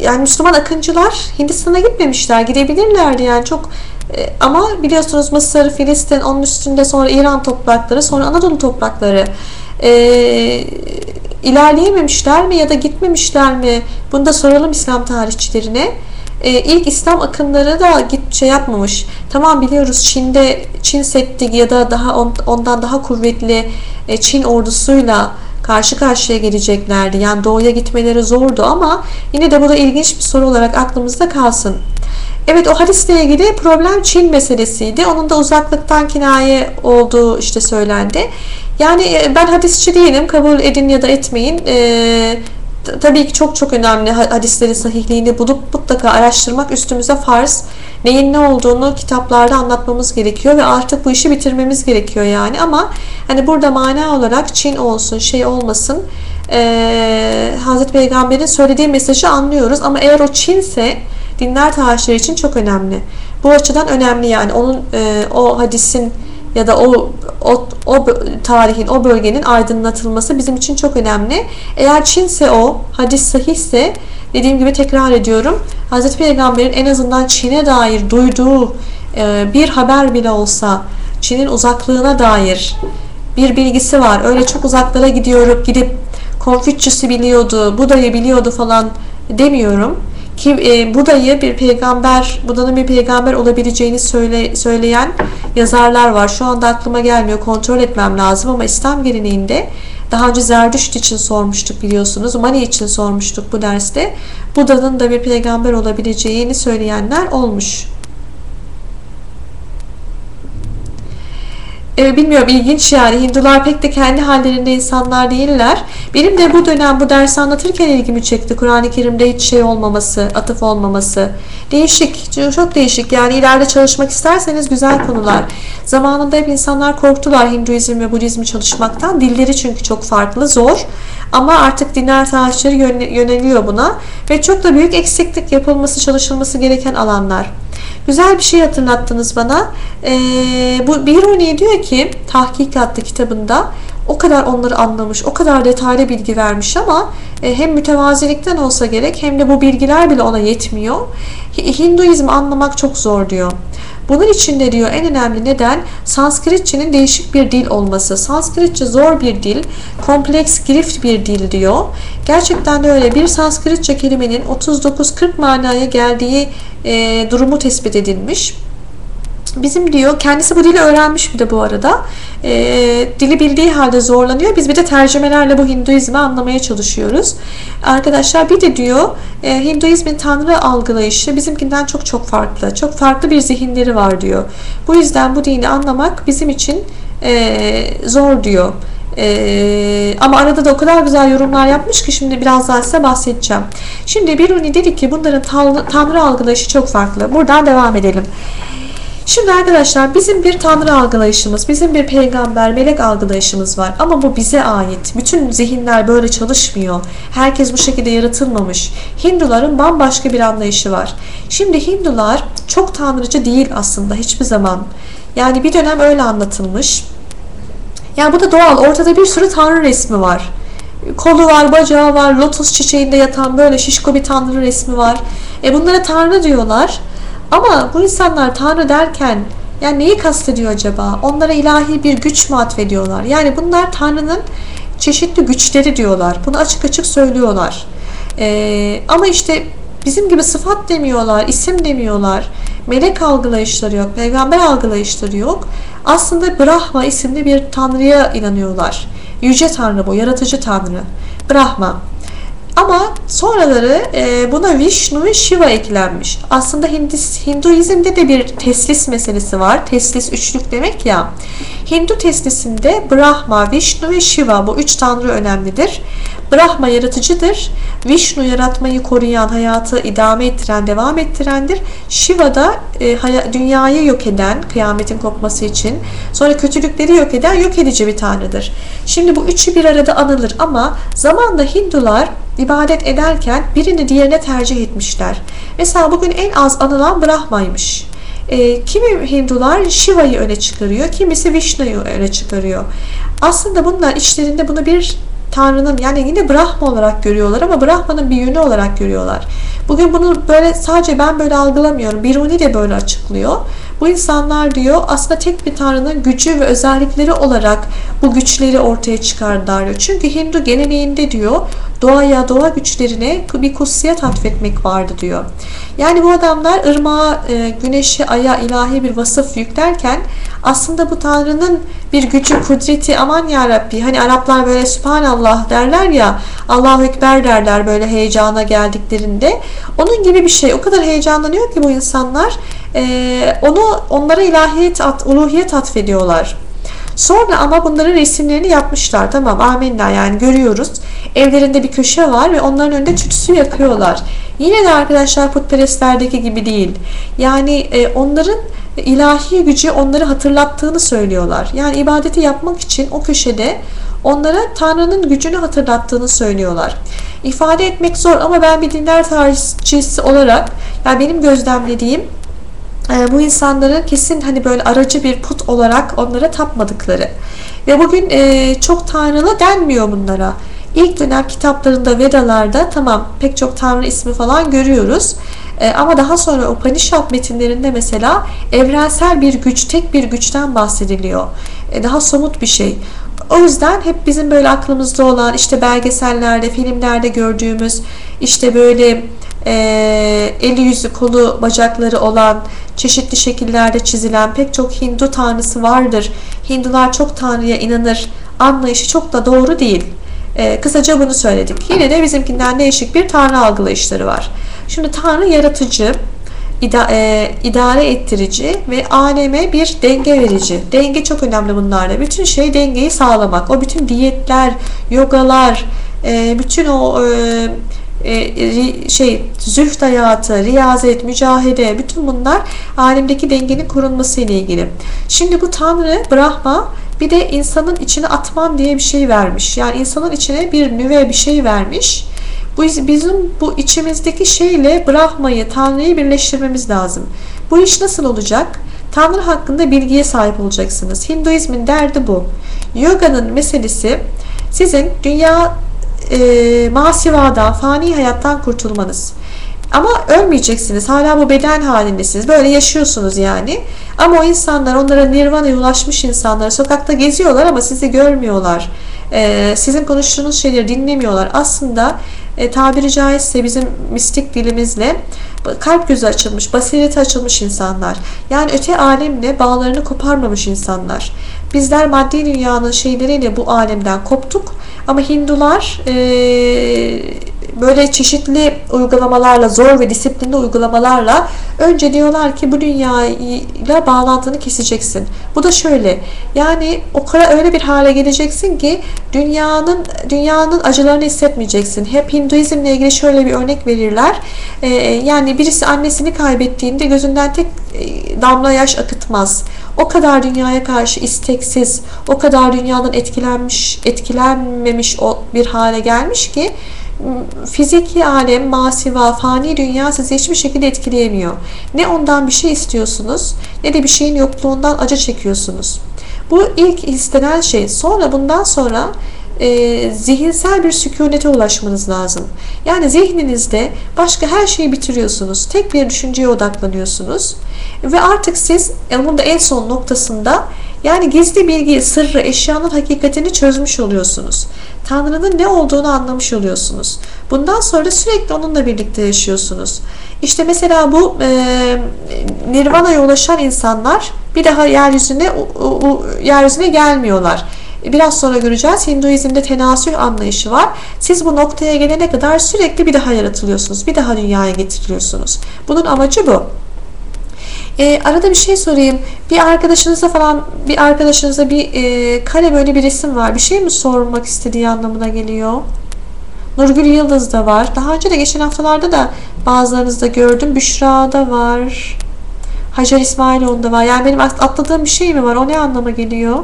yani Müslüman akıncılar Hindistan'a gitmemişler. Gidebilirlerdi yani çok e, ama biliyorsunuz Mısır, Filistin, onun üstünde sonra İran toprakları, sonra Anadolu toprakları. E, ilerleyememişler mi ya da gitmemişler mi? Bunu da soralım İslam tarihçilerine e, ilk İslam akımları da git şey yapmamış. Tamam biliyoruz Çin'de Çin Seddi ya da daha on, ondan daha kuvvetli e, Çin ordusuyla karşı karşıya geleceklerdi. Yani doğuya gitmeleri zordu ama yine de bu da ilginç bir soru olarak aklımızda kalsın. Evet o hadisle ilgili problem Çin meselesiydi. Onun da uzaklıktan kinaye olduğu işte söylendi. Yani e, ben hadisçi değilim. Kabul edin ya da etmeyin. Ee, tabii ki çok çok önemli hadislerin sahihliğini bulup mutlaka araştırmak üstümüze farz. Neyin ne olduğunu kitaplarda anlatmamız gerekiyor ve artık bu işi bitirmemiz gerekiyor yani ama hani burada mana olarak Çin olsun şey olmasın e, Hazreti Peygamber'in söylediği mesajı anlıyoruz ama eğer o Çinse dinler tarihçileri için çok önemli. Bu açıdan önemli yani onun e, o hadisin ya da o, o, o tarihin, o bölgenin aydınlatılması bizim için çok önemli. Eğer Çinse o, hadis sahihse dediğim gibi tekrar ediyorum. Hz. Peygamber'in en azından Çin'e dair duyduğu e, bir haber bile olsa Çin'in uzaklığına dair bir bilgisi var. Öyle çok uzaklara gidiyorum, gidip Konfüçyüs'ü biliyordu, Buda'yı biliyordu falan demiyorum. Ki e, Buda'yı bir peygamber, Buda'nın bir peygamber olabileceğini söyle, söyleyen yazarlar var. Şu anda aklıma gelmiyor, kontrol etmem lazım ama İslam geleneğinde daha önce Zerdüşt için sormuştuk biliyorsunuz. Mani için sormuştuk bu derste. Buda'nın da bir peygamber olabileceğini söyleyenler olmuş. E, bilmiyorum ilginç yani Hindular pek de kendi hallerinde insanlar değiller. Benim de bu dönem bu dersi anlatırken ilgimi çekti. Kur'an-ı Kerim'de hiç şey olmaması, atıf olmaması. Değişik, çok değişik. Yani ileride çalışmak isterseniz güzel konular. Zamanında hep insanlar korktular Hinduizm ve Budizmi çalışmaktan. Dilleri çünkü çok farklı, zor. Ama artık dinler tarihçileri yöneliyor buna. Ve çok da büyük eksiklik yapılması, çalışılması gereken alanlar. Güzel bir şey hatırlattınız bana. Ee, bu Biruni diyor ki tahkikatta kitabında o kadar onları anlamış, o kadar detaylı bilgi vermiş ama e, hem mütevazilikten olsa gerek hem de bu bilgiler bile ona yetmiyor. Hinduizmi anlamak çok zor diyor. Bunun için de diyor en önemli neden Sanskritçenin değişik bir dil olması. Sanskritçe zor bir dil, kompleks girift bir dil diyor. Gerçekten de öyle bir Sanskritçe kelimenin 39-40 manaya geldiği e, durumu tespit edilmiş. Bizim diyor kendisi bu dili öğrenmiş bir de bu arada. E, dili bildiği halde zorlanıyor. Biz bir de tercümelerle bu Hinduizmi anlamaya çalışıyoruz. Arkadaşlar bir de diyor e, Hinduizmin tanrı algılayışı bizimkinden çok çok farklı. Çok farklı bir zihinleri var diyor. Bu yüzden bu dini anlamak bizim için e, zor diyor. Ee, ama arada da o kadar güzel yorumlar yapmış ki şimdi biraz daha size bahsedeceğim. Şimdi Biruni dedi ki bunların tanrı, tanrı algılayışı çok farklı. Buradan devam edelim. Şimdi arkadaşlar bizim bir tanrı algılayışımız, bizim bir peygamber, melek algılayışımız var. Ama bu bize ait. Bütün zihinler böyle çalışmıyor. Herkes bu şekilde yaratılmamış. Hinduların bambaşka bir anlayışı var. Şimdi Hindular çok tanrıcı değil aslında hiçbir zaman. Yani bir dönem öyle anlatılmış. Yani bu da doğal. Ortada bir sürü tanrı resmi var. Kolu var, bacağı var, lotus çiçeğinde yatan böyle şişko bir tanrı resmi var. E bunlara tanrı diyorlar. Ama bu insanlar Tanrı derken yani neyi kastediyor acaba? Onlara ilahi bir güç mü atfediyorlar? Yani bunlar Tanrı'nın çeşitli güçleri diyorlar. Bunu açık açık söylüyorlar. Ee, ama işte bizim gibi sıfat demiyorlar, isim demiyorlar. Melek algılayışları yok, peygamber algılayışları yok. Aslında Brahma isimli bir tanrıya inanıyorlar. Yüce Tanrı bu, yaratıcı Tanrı. Brahma. Ama sonraları e, buna Vishnu ve Shiva eklenmiş. Aslında Hinduizm'de de bir teslis meselesi var. Teslis üçlük demek ya. Hindu teslisinde Brahma, Vishnu ve Shiva bu üç tanrı önemlidir. Brahma yaratıcıdır. Vishnu yaratmayı koruyan, hayatı idame ettiren, devam ettirendir. Shiva da e, dünyayı yok eden, kıyametin kopması için, sonra kötülükleri yok eden, yok edici bir tanrıdır. Şimdi bu üçü bir arada anılır ama zamanla Hindular ibadet ederken birini diğerine tercih etmişler. Mesela bugün en az anılan Brahma'ymış. E, kimi Hindular Shiva'yı öne çıkarıyor, kimisi Vishnu'yu öne çıkarıyor. Aslında bunlar içlerinde bunu bir Tanrı'nın yani yine Brahma olarak görüyorlar ama Brahma'nın bir yönü olarak görüyorlar. Bugün bunu böyle sadece ben böyle algılamıyorum. Biruni de böyle açıklıyor. Bu insanlar diyor aslında tek bir tanrının gücü ve özellikleri olarak bu güçleri ortaya çıkardılar. Çünkü Hindu geleneğinde diyor doğaya, doğa güçlerine bir kutsiyet atfetmek vardı diyor. Yani bu adamlar ırmağa, e, güneşe, aya ilahi bir vasıf yüklerken aslında bu Tanrı'nın bir gücü, kudreti aman ya Rabbi hani Araplar böyle Sübhanallah derler ya Allahu Ekber derler böyle heyecana geldiklerinde onun gibi bir şey o kadar heyecanlanıyor ki bu insanlar e, onu onlara ilahiyet, at, uluhiyet atfediyorlar. Sonra ama bunların resimlerini yapmışlar. Tamam amenna yani görüyoruz. Evlerinde bir köşe var ve onların önünde tütsü yakıyorlar. Yine de arkadaşlar putperestlerdeki gibi değil. Yani e, onların ilahi gücü onları hatırlattığını söylüyorlar. Yani ibadeti yapmak için o köşede onlara Tanrı'nın gücünü hatırlattığını söylüyorlar. İfade etmek zor ama ben bir dinler tarihçisi olarak yani benim gözlemlediğim e, bu insanların kesin hani böyle aracı bir put olarak onlara tapmadıkları. Ve bugün e, çok tanrılı denmiyor bunlara. İlk dönem kitaplarında Vedalarda tamam pek çok tanrı ismi falan görüyoruz. E, ama daha sonra Upanishad metinlerinde mesela evrensel bir güç, tek bir güçten bahsediliyor. E, daha somut bir şey. o yüzden hep bizim böyle aklımızda olan işte belgesellerde, filmlerde gördüğümüz işte böyle e, eli yüzü kolu bacakları olan çeşitli şekillerde çizilen pek çok Hindu tanrısı vardır. Hindular çok tanrıya inanır anlayışı çok da doğru değil. E, kısaca bunu söyledik. Yine de bizimkinden değişik bir tanrı algılayışları var. Şimdi tanrı yaratıcı, ida, e, idare ettirici ve aleme bir denge verici. Denge çok önemli bunlarda. Bütün şey dengeyi sağlamak. O bütün diyetler, yogalar, e, bütün o e, e, şey zühd hayatı, riyazet, mücahede bütün bunlar alemdeki dengenin korunması ile ilgili. Şimdi bu Tanrı Brahma bir de insanın içine atman diye bir şey vermiş. Yani insanın içine bir nüve bir şey vermiş. Bu bizim bu içimizdeki şeyle Brahma'yı, Tanrı'yı birleştirmemiz lazım. Bu iş nasıl olacak? Tanrı hakkında bilgiye sahip olacaksınız. Hinduizmin derdi bu. Yoga'nın meselesi sizin dünya e, masivadan, fani hayattan kurtulmanız. Ama ölmeyeceksiniz. Hala bu beden halindesiniz. Böyle yaşıyorsunuz yani. Ama o insanlar, onlara nirvana'ya ulaşmış insanlar sokakta geziyorlar ama sizi görmüyorlar. Ee, sizin konuştuğunuz şeyleri dinlemiyorlar. Aslında e, tabiri caizse bizim mistik dilimizle kalp gözü açılmış, basireti açılmış insanlar. Yani öte alemle bağlarını koparmamış insanlar. Bizler maddi dünyanın şeyleriyle bu alemden koptuk ama Hindular e, böyle çeşitli uygulamalarla, zor ve disiplinli uygulamalarla önce diyorlar ki bu dünyayla bağlantını keseceksin. Bu da şöyle. Yani o kadar öyle bir hale geleceksin ki dünyanın dünyanın acılarını hissetmeyeceksin. Hep Hinduizmle ilgili şöyle bir örnek verirler. Ee, yani birisi annesini kaybettiğinde gözünden tek e, damla yaş akıtmaz. O kadar dünyaya karşı isteksiz, o kadar dünyadan etkilenmiş, etkilenmemiş bir hale gelmiş ki fiziki alem, masiva, fani dünya sizi hiçbir şekilde etkileyemiyor. Ne ondan bir şey istiyorsunuz ne de bir şeyin yokluğundan acı çekiyorsunuz. Bu ilk istenen şey. Sonra bundan sonra e, zihinsel bir sükunete ulaşmanız lazım. Yani zihninizde başka her şeyi bitiriyorsunuz. Tek bir düşünceye odaklanıyorsunuz. Ve artık siz yani bunun da en son noktasında yani gizli bilgiyi, sırrı, eşyanın hakikatini çözmüş oluyorsunuz. Tanrı'nın ne olduğunu anlamış oluyorsunuz. Bundan sonra sürekli onunla birlikte yaşıyorsunuz. İşte mesela bu e, Nirvana'ya ulaşan insanlar bir daha yeryüzüne o, o, yeryüzüne gelmiyorlar. Biraz sonra göreceğiz. Hinduizm'de tenasüh anlayışı var. Siz bu noktaya gelene kadar sürekli bir daha yaratılıyorsunuz. Bir daha dünyaya getiriliyorsunuz. Bunun amacı bu. E, arada bir şey sorayım. Bir arkadaşınıza falan bir arkadaşınıza bir e, kare böyle bir resim var. Bir şey mi sormak istediği anlamına geliyor? Nurgül Yıldız da var. Daha önce de geçen haftalarda da bazılarınızda gördüm. Büşra'da var. Hacer İsmailoğlu'nda var. Yani benim atladığım bir şey mi var? O ne anlama geliyor?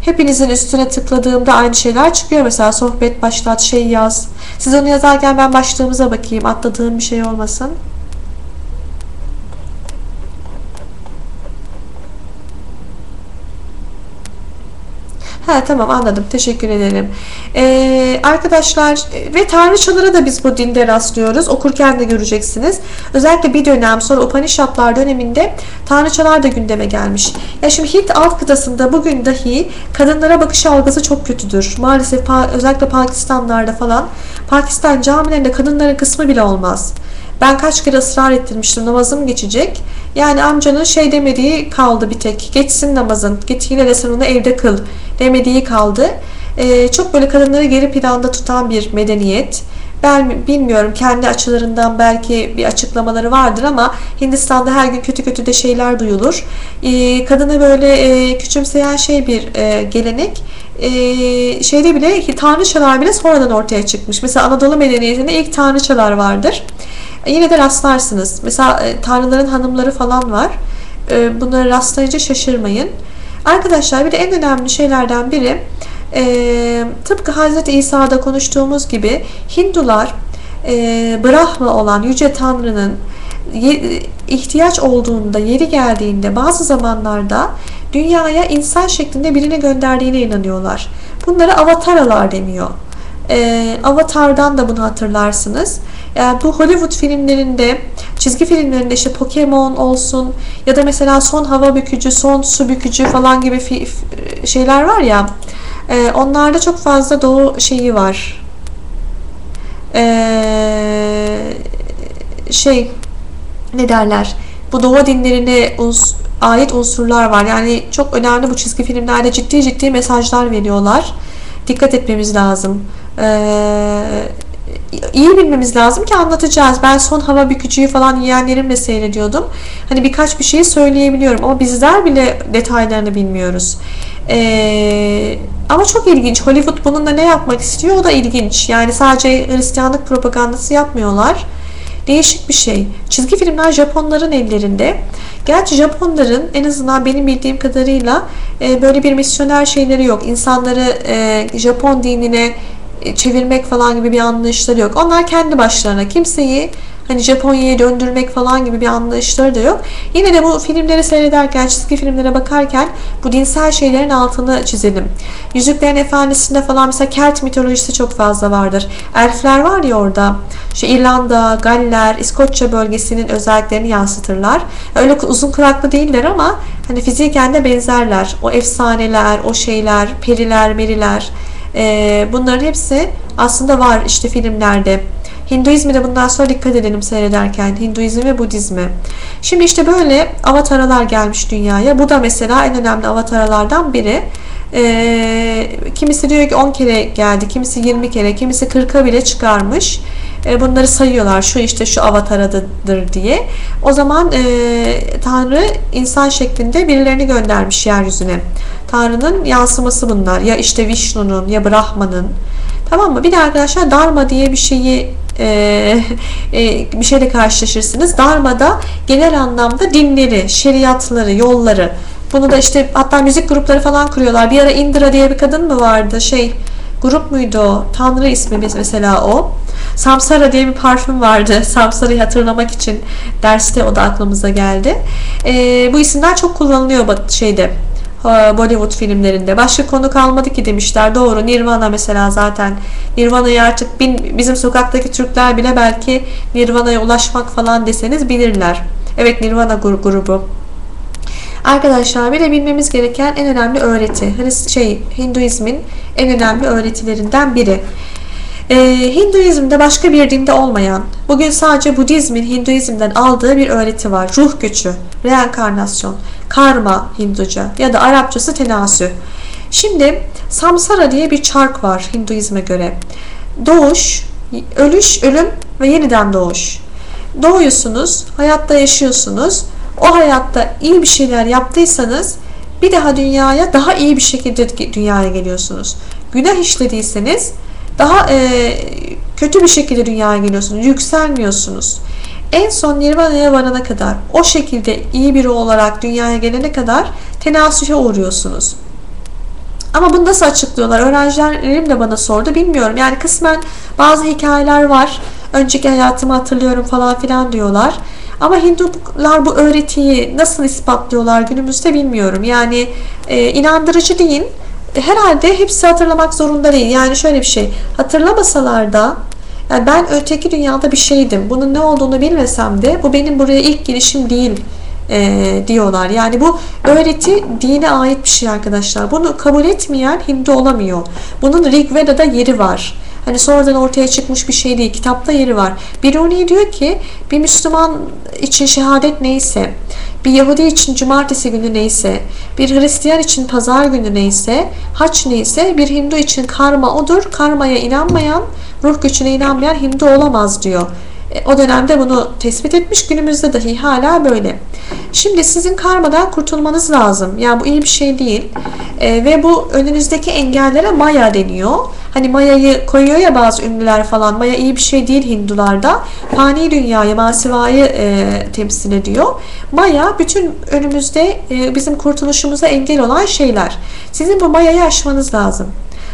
Hepinizin üstüne tıkladığımda aynı şeyler çıkıyor. Mesela sohbet başlat, şey yaz. Siz onu yazarken ben başlığımıza bakayım. Atladığım bir şey olmasın. Ha tamam anladım. Teşekkür ederim. Ee, arkadaşlar ve tanrıçalara da biz bu dinde rastlıyoruz. Okurken de göreceksiniz. Özellikle bir dönem sonra Upanishadlar döneminde tanrıçalar da gündeme gelmiş. Ya şimdi Hint alt kıtasında bugün dahi kadınlara bakış algısı çok kötüdür. Maalesef özellikle Pakistanlarda falan Pakistan camilerinde kadınların kısmı bile olmaz. Ben kaç kere ısrar ettirmiştim namazım geçecek. Yani amcanın şey demediği kaldı bir tek. Geçsin namazın. Git yine de sen onu evde kıl demediği kaldı. Ee, çok böyle kadınları geri planda tutan bir medeniyet. Ben bilmiyorum kendi açılarından belki bir açıklamaları vardır ama Hindistan'da her gün kötü kötü de şeyler duyulur. Ee, kadını böyle e, küçümseyen şey bir e, gelenek. E, şeyde bile tanrıçalar bile sonradan ortaya çıkmış. Mesela Anadolu medeniyetinde ilk tanrıçalar vardır. E, yine de rastlarsınız. Mesela e, tanrıların hanımları falan var. E, bunları rastlayınca şaşırmayın. Arkadaşlar bir de en önemli şeylerden biri e, tıpkı Hz. İsa'da konuştuğumuz gibi Hindular e, Brahma olan Yüce Tanrı'nın ihtiyaç olduğunda, yeri geldiğinde bazı zamanlarda dünyaya insan şeklinde birini gönderdiğine inanıyorlar. Bunlara avataralar deniyor. E, Avatar'dan da bunu hatırlarsınız. Yani bu Hollywood filmlerinde çizgi filmlerinde işte Pokemon olsun ya da mesela son hava bükücü, son su bükücü falan gibi şeyler var ya. E, onlarda çok fazla doğu şeyi var. E, şey ne derler? Bu doğu dinlerine uns ait unsurlar var. Yani çok önemli bu çizgi filmlerde ciddi ciddi mesajlar veriyorlar. Dikkat etmemiz lazım. Ee, iyi bilmemiz lazım ki anlatacağız. Ben son hava bükücüyü falan yiyenlerimle seyrediyordum. Hani birkaç bir şey söyleyebiliyorum ama bizler bile detaylarını bilmiyoruz. Ee, ama çok ilginç. Hollywood bununla ne yapmak istiyor? O da ilginç. Yani sadece Hristiyanlık propagandası yapmıyorlar. Değişik bir şey. Çizgi filmler Japonların ellerinde. Gerçi Japonların en azından benim bildiğim kadarıyla e, böyle bir misyoner şeyleri yok. İnsanları e, Japon dinine çevirmek falan gibi bir anlayışları yok. Onlar kendi başlarına kimseyi hani Japonya'ya döndürmek falan gibi bir anlayışları da yok. Yine de bu filmleri seyrederken, çizgi filmlere bakarken bu dinsel şeylerin altını çizelim. Yüzüklerin Efendisi'nde falan mesela Kelt mitolojisi çok fazla vardır. Elfler var ya orada. İşte İrlanda, Galler, İskoçya bölgesinin özelliklerini yansıtırlar. Öyle uzun kulaklı değiller ama hani fiziken de benzerler. O efsaneler, o şeyler, periler, meriler e, bunların hepsi aslında var işte filmlerde. Hinduizmi de bundan sonra dikkat edelim seyrederken. Hinduizm ve Budizmi. Şimdi işte böyle avataralar gelmiş dünyaya. Bu da mesela en önemli avataralardan biri. E, kimisi diyor ki 10 kere geldi, kimisi 20 kere, kimisi 40'a bile çıkarmış. E, bunları sayıyorlar. Şu işte şu avataradır diye. O zaman e, Tanrı insan şeklinde birilerini göndermiş yeryüzüne. Tanrı'nın yansıması bunlar. Ya işte Vishnu'nun ya Brahman'ın. Tamam mı? Bir de arkadaşlar Dharma diye bir şeyi e, e, bir şeyle karşılaşırsınız. Dharma'da genel anlamda dinleri, şeriatları, yolları. Bunu da işte hatta müzik grupları falan kuruyorlar. Bir ara Indra diye bir kadın mı vardı? Şey grup muydu o? Tanrı ismi mesela o. Samsara diye bir parfüm vardı. Samsara'yı hatırlamak için derste o da aklımıza geldi. E, bu isimler çok kullanılıyor şeyde Bollywood filmlerinde. Başka konu kalmadı ki demişler. Doğru. Nirvana mesela zaten. Nirvana'yı artık bin, bizim sokaktaki Türkler bile belki Nirvana'ya ulaşmak falan deseniz bilirler. Evet Nirvana grubu. Arkadaşlar bir de bilmemiz gereken en önemli öğreti. Hani şey Hinduizmin en önemli öğretilerinden biri. Ee, Hinduizm'de başka bir dinde olmayan, bugün sadece Budizmin Hinduizm'den aldığı bir öğreti var. Ruh göçü, reenkarnasyon, karma Hinduca ya da Arapçası tenasü. Şimdi samsara diye bir çark var Hinduizme göre. Doğuş, ölüş, ölüm ve yeniden doğuş. Doğuyorsunuz, hayatta yaşıyorsunuz. O hayatta iyi bir şeyler yaptıysanız bir daha dünyaya daha iyi bir şekilde dünyaya geliyorsunuz. Günah işlediyseniz daha e, kötü bir şekilde dünyaya geliyorsunuz. Yükselmiyorsunuz. En son Nirvana'ya varana kadar o şekilde iyi biri olarak dünyaya gelene kadar tenasühe uğruyorsunuz. Ama bunu nasıl açıklıyorlar? Öğrencilerim de bana sordu. Bilmiyorum. Yani kısmen bazı hikayeler var. Önceki hayatımı hatırlıyorum falan filan diyorlar. Ama Hindular bu öğretiyi nasıl ispatlıyorlar günümüzde bilmiyorum. Yani e, inandırıcı değil herhalde hepsi hatırlamak zorunda değil. Yani şöyle bir şey. Hatırlamasalar da yani ben öteki dünyada bir şeydim. Bunun ne olduğunu bilmesem de bu benim buraya ilk girişim değil e, diyorlar. Yani bu öğreti dine ait bir şey arkadaşlar. Bunu kabul etmeyen Hindu olamıyor. Bunun Rig Veda'da yeri var. Hani sonradan ortaya çıkmış bir şey değil. Kitapta yeri var. Biruni diyor ki bir Müslüman için şehadet neyse, bir Yahudi için cumartesi günü neyse, bir Hristiyan için pazar günü neyse, haç neyse, bir Hindu için karma odur. Karmaya inanmayan, ruh gücüne inanmayan Hindu olamaz diyor. E, o dönemde bunu tespit etmiş. Günümüzde dahi hala böyle. Şimdi sizin karmadan kurtulmanız lazım. Yani bu iyi bir şey değil. E, ve bu önünüzdeki engellere maya deniyor. Hani mayayı koyuyor ya bazı ünlüler falan. Maya iyi bir şey değil Hindularda. Fani dünyayı, masivayı e, temsil ediyor. Maya bütün önümüzde e, bizim kurtuluşumuza engel olan şeyler. Sizin bu mayayı aşmanız lazım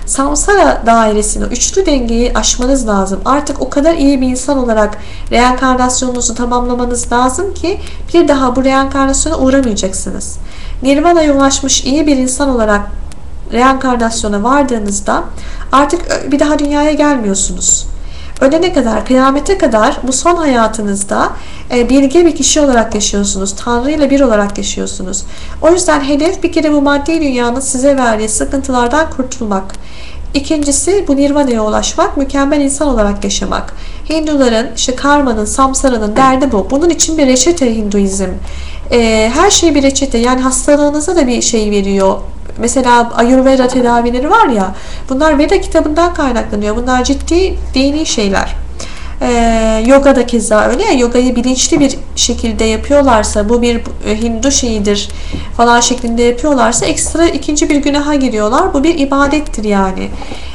samsara dairesini, üçlü dengeyi aşmanız lazım. Artık o kadar iyi bir insan olarak reenkarnasyonunuzu tamamlamanız lazım ki bir daha bu reenkarnasyona uğramayacaksınız. Nirvana'ya ulaşmış iyi bir insan olarak reenkarnasyona vardığınızda artık bir daha dünyaya gelmiyorsunuz. Ölene kadar, kıyamete kadar bu son hayatınızda e, bilge bir kişi olarak yaşıyorsunuz. Tanrı ile bir olarak yaşıyorsunuz. O yüzden hedef bir kere bu maddi dünyanın size verdiği sıkıntılardan kurtulmak. İkincisi bu nirvana'ya ulaşmak, mükemmel insan olarak yaşamak. Hinduların, işte karmanın, samsaranın derdi bu. Bunun için bir reçete Hinduizm. Ee, her şey bir reçete. Yani hastalığınıza da bir şey veriyor. Mesela Ayurveda tedavileri var ya, bunlar Veda kitabından kaynaklanıyor. Bunlar ciddi dini şeyler. Ee, yoga da keza öyle ya yogayı bilinçli bir şekilde yapıyorlarsa bu bir Hindu şeyidir falan şeklinde yapıyorlarsa ekstra ikinci bir günaha giriyorlar. Bu bir ibadettir yani.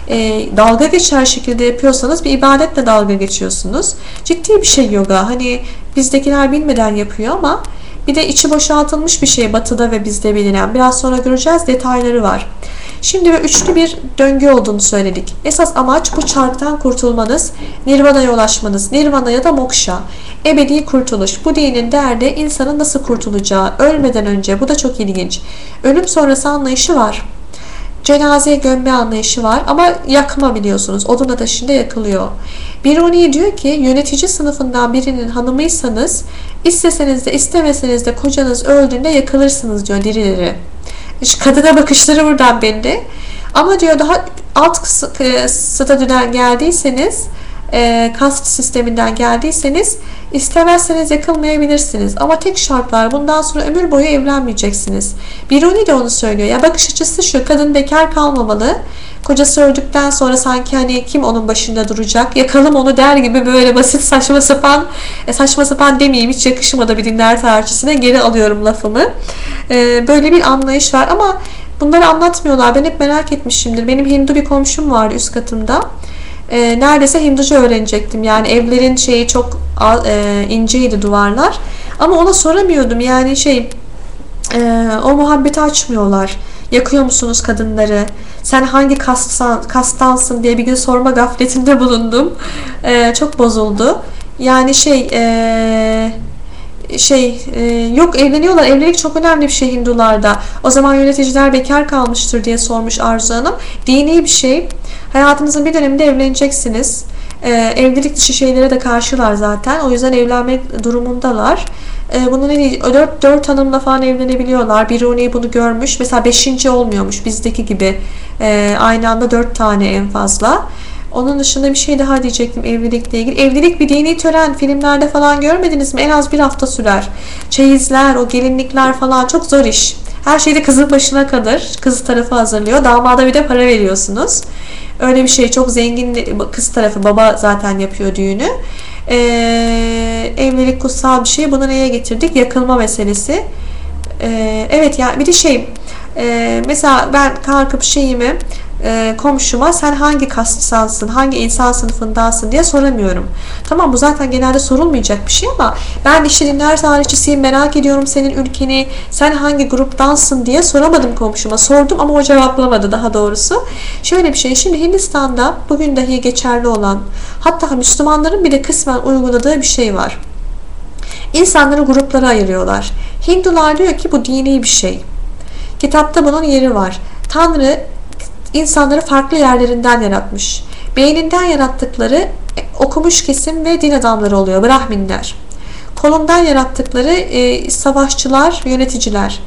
Ee, dalga geçer şekilde yapıyorsanız bir ibadetle dalga geçiyorsunuz. Ciddi bir şey yoga. Hani bizdekiler bilmeden yapıyor ama bir de içi boşaltılmış bir şey batıda ve bizde bilinen. Biraz sonra göreceğiz detayları var. Şimdi ve üçlü bir döngü olduğunu söyledik. Esas amaç bu çarktan kurtulmanız, nirvana'ya ulaşmanız. Nirvana ya da moksha. Ebedi kurtuluş. Bu dinin derdi insanın nasıl kurtulacağı. Ölmeden önce. Bu da çok ilginç. Ölüm sonrası anlayışı var. Cenazeye gömme anlayışı var ama yakma biliyorsunuz. Odun ateşinde yakılıyor. Biruni diyor ki yönetici sınıfından birinin hanımıysanız isteseniz de istemeseniz de kocanız öldüğünde yakılırsınız diyor dirileri. İşte kadına bakışları buradan belli. Ama diyor daha alt statüden geldiyseniz e, kast sisteminden geldiyseniz istemezseniz yakılmayabilirsiniz. Ama tek şartlar bundan sonra ömür boyu evlenmeyeceksiniz. Biruni de onu söylüyor. Ya bakış açısı şu kadın bekar kalmamalı. Kocası öldükten sonra sanki hani kim onun başında duracak? Yakalım onu der gibi böyle basit saçma sapan e, saçma sapan demeyeyim hiç yakışmadı bir dinler tarihçisine geri alıyorum lafımı. E, böyle bir anlayış var ama bunları anlatmıyorlar. Ben hep merak etmişimdir. Benim Hindu bir komşum vardı üst katımda e, neredeyse Hinduca öğrenecektim. Yani evlerin şeyi çok e, inceydi duvarlar. Ama ona soramıyordum. Yani şey e, o muhabbeti açmıyorlar. Yakıyor musunuz kadınları? Sen hangi kastan, kastansın diye bir gün sorma gafletinde bulundum. E, çok bozuldu. Yani şey e, şey e, yok evleniyorlar. Evlilik çok önemli bir şey Hindularda. O zaman yöneticiler bekar kalmıştır diye sormuş Arzu Hanım. Dini bir şey. Hayatınızın bir döneminde evleneceksiniz. E, evlilik dışı şeylere de karşılar zaten. O yüzden evlenmek durumundalar. E, bunu ne diyeyim? 4, 4 hanımla falan evlenebiliyorlar. Biruni bunu görmüş. Mesela 5. olmuyormuş bizdeki gibi. E, aynı anda 4 tane en fazla. Onun dışında bir şey daha diyecektim evlilikle ilgili. Evlilik bir dini tören. Filmlerde falan görmediniz mi? En az bir hafta sürer. Çeyizler, o gelinlikler falan çok zor iş. Her şeyde kızın başına kadar. Kız tarafı hazırlıyor. Damada bir de para veriyorsunuz. Öyle bir şey. Çok zengin kız tarafı. Baba zaten yapıyor düğünü. Ee, evlilik kutsal bir şey. Bunu neye getirdik? Yakılma meselesi. Ee, evet ya yani bir de şey e, mesela ben kalkıp şeyimi e, komşuma sen hangi kastsansın, hangi insan sınıfındansın diye soramıyorum. Tamam bu zaten genelde sorulmayacak bir şey ama ben işte dinler tarihçisiyim merak ediyorum senin ülkeni, sen hangi gruptansın diye soramadım komşuma. Sordum ama o cevaplamadı daha doğrusu. Şöyle bir şey şimdi Hindistan'da bugün dahi geçerli olan hatta Müslümanların bile kısmen uyguladığı bir şey var. İnsanları gruplara ayırıyorlar. Hindular diyor ki bu dini bir şey. Kitapta bunun yeri var. Tanrı insanları farklı yerlerinden yaratmış. Beyninden yarattıkları e, okumuş kesim ve din adamları oluyor, Brahminler. Kolundan yarattıkları e, savaşçılar, yöneticiler.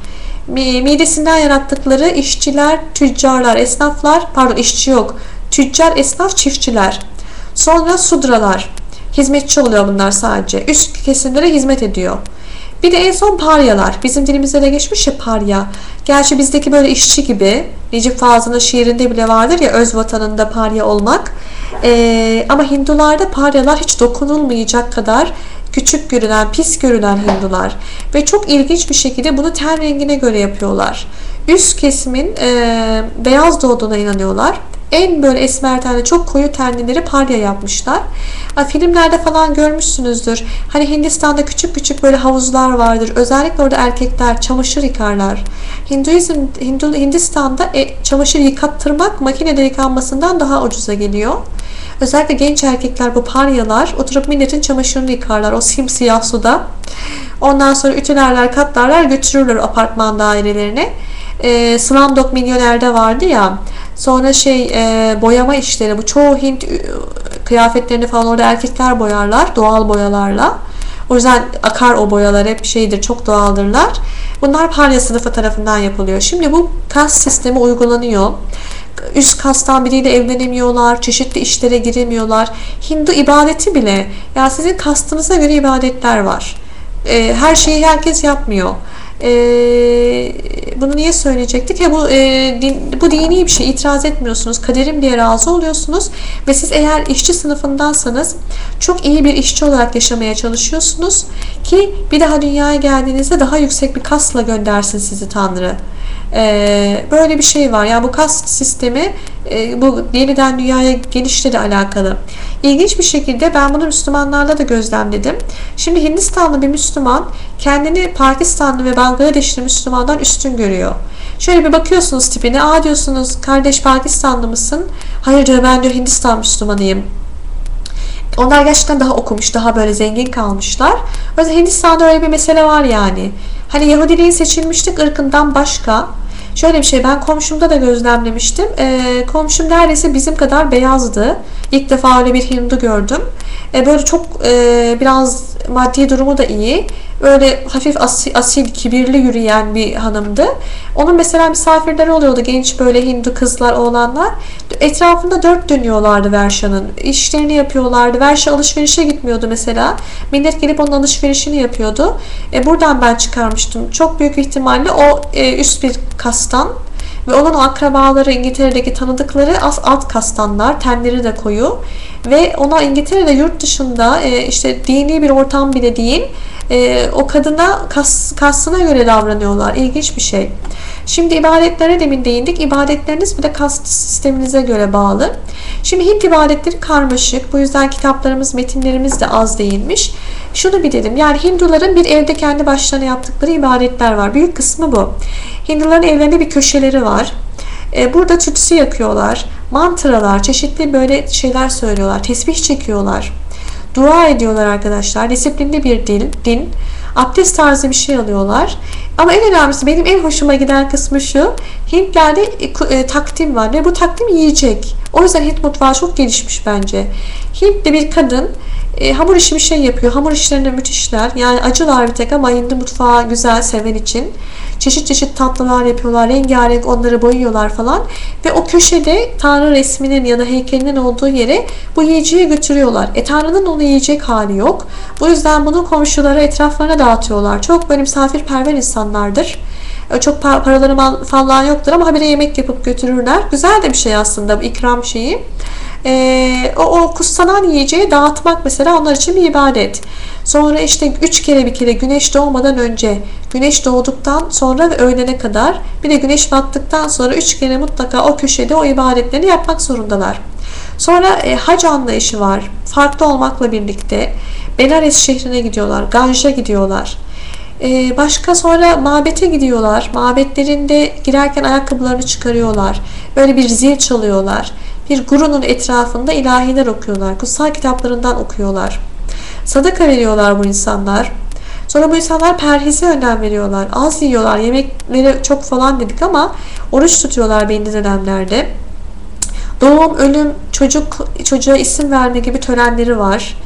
Midesinden yarattıkları işçiler, tüccarlar, esnaflar, pardon işçi yok, tüccar, esnaf, çiftçiler. Sonra sudralar, hizmetçi oluyor bunlar sadece. Üst kesimlere hizmet ediyor. Bir de en son paryalar. Bizim dilimizde de geçmiş ya parya. Gerçi bizdeki böyle işçi gibi. Necip Fazıl'ın şiirinde bile vardır ya öz vatanında parya olmak. Ee, ama Hindularda paryalar hiç dokunulmayacak kadar küçük görülen, pis görülen Hindular. Ve çok ilginç bir şekilde bunu ten rengine göre yapıyorlar. Üst kesimin e, beyaz doğduğuna inanıyorlar en böyle esmer tenli çok koyu tenlileri parya yapmışlar. Filmlerde falan görmüşsünüzdür. Hani Hindistan'da küçük küçük böyle havuzlar vardır. Özellikle orada erkekler çamaşır yıkarlar. Hinduizm Hindu, Hindistan'da e, çamaşır yıkattırmak makinede yıkanmasından daha ucuza geliyor. Özellikle genç erkekler bu paryalar oturup milletin çamaşırını yıkarlar o simsiyah suda. Ondan sonra ütülerler, katlarlar, götürürler apartman dairelerine. E, Slumdog Milyonerde vardı ya Sonra şey e, boyama işleri bu çoğu Hint kıyafetlerini falan orada erkekler boyarlar doğal boyalarla. O yüzden akar o boyalar hep şeydir çok doğaldırlar. Bunlar Parya sınıfı tarafından yapılıyor. Şimdi bu kas sistemi uygulanıyor. Üst kastan biriyle evlenemiyorlar, çeşitli işlere giremiyorlar. Hindu ibadeti bile, ya yani sizin kastınıza göre ibadetler var. Ee, her şeyi herkes yapmıyor. Ee, bunu niye söyleyecektik? Ya bu e, din, bu dini bir şey. itiraz etmiyorsunuz. Kaderim diye razı oluyorsunuz ve siz eğer işçi sınıfındansanız çok iyi bir işçi olarak yaşamaya çalışıyorsunuz ki bir daha dünyaya geldiğinizde daha yüksek bir kasla göndersin sizi Tanrı. Ee, böyle bir şey var. Yani bu kas sistemi e, bu yeniden dünyaya gelişle alakalı. İlginç bir şekilde ben bunu Müslümanlarla da gözlemledim. Şimdi Hindistanlı bir Müslüman kendini Pakistanlı ve Bangladeşli Müslümandan üstün görüyor. Şöyle bir bakıyorsunuz tipine, aa diyorsunuz kardeş Pakistanlı mısın? Hayır diyor ben diyor Hindistan Müslümanıyım. Onlar gerçekten daha okumuş, daha böyle zengin kalmışlar. O yüzden Hindistan'da öyle bir mesele var yani. Hani Yahudiliğin seçilmişlik ırkından başka. Şöyle bir şey ben komşumda da gözlemlemiştim. E, komşum neredeyse bizim kadar beyazdı. İlk defa öyle bir Hindu gördüm. E, böyle çok e, biraz maddi durumu da iyi. Böyle hafif asil, asil, kibirli yürüyen bir hanımdı. Onun mesela misafirleri oluyordu. Genç böyle Hindu kızlar, oğlanlar. Etrafında dört dönüyorlardı Verşa'nın. İşlerini yapıyorlardı. Verşa alışverişe gitmiyordu mesela. Millet gelip onun alışverişini yapıyordu. E, buradan ben çıkarmıştım. Çok büyük ihtimalle o e, üst bir kastan ve onun akrabaları İngiltere'deki tanıdıkları az alt kastanlar, tenleri de koyu ve ona İngiltere'de yurt dışında e, işte dini bir ortam bile değil e, o kadına kas, kastına göre davranıyorlar. İlginç bir şey. Şimdi ibadetlere demin değindik. İbadetleriniz bir de kast sisteminize göre bağlı. Şimdi Hint ibadetleri karmaşık. Bu yüzden kitaplarımız, metinlerimiz de az değinmiş. Şunu bilelim. Yani Hinduların bir evde kendi başlarına yaptıkları ibadetler var. Büyük kısmı bu. Hinduların evlerinde bir köşeleri var. E, burada tütsü yakıyorlar. Mantralar, çeşitli böyle şeyler söylüyorlar. Tesbih çekiyorlar. Dua ediyorlar arkadaşlar. Disiplinli bir dil, din. Abdest tarzı bir şey alıyorlar. Ama en önemlisi benim en hoşuma giden kısmı şu. Hintlerde e, e, takdim var ve bu takdim yiyecek. O yüzden Hint mutfağı çok gelişmiş bence. Hintli bir kadın e, hamur işi bir şey yapıyor. Hamur işlerinde müthişler. Yani acılar bir tek ama Hindi mutfağı güzel seven için. Çeşit çeşit tatlılar yapıyorlar. Rengarenk onları boyuyorlar falan. Ve o köşede Tanrı resminin ya da heykelinin olduğu yere bu yiyeceği götürüyorlar. E Tanrı'nın onu yiyecek hali yok. Bu yüzden bunu komşulara, etraflarına dağıtıyorlar. Çok böyle misafirperver insanlardır. E, çok paraları falan yoktur ama habire yemek yapıp götürürler. Güzel de bir şey aslında bu ikram şeyi e, o, o kutsanan yiyeceği dağıtmak mesela onlar için bir ibadet. Sonra işte üç kere bir kere güneş doğmadan önce, güneş doğduktan sonra ve öğlene kadar bir de güneş battıktan sonra üç kere mutlaka o köşede o ibadetleri yapmak zorundalar. Sonra e, hac anlayışı var. Farklı olmakla birlikte Benares şehrine gidiyorlar, Ganj'a gidiyorlar. Ee, başka sonra mabete gidiyorlar. Mabetlerinde girerken ayakkabılarını çıkarıyorlar. Böyle bir zil çalıyorlar bir gurunun etrafında ilahiler okuyorlar. Kutsal kitaplarından okuyorlar. Sadaka veriyorlar bu insanlar. Sonra bu insanlar perhize önem veriyorlar. Az yiyorlar. Yemekleri çok falan dedik ama oruç tutuyorlar belli dönemlerde. Doğum, ölüm, çocuk çocuğa isim verme gibi törenleri var.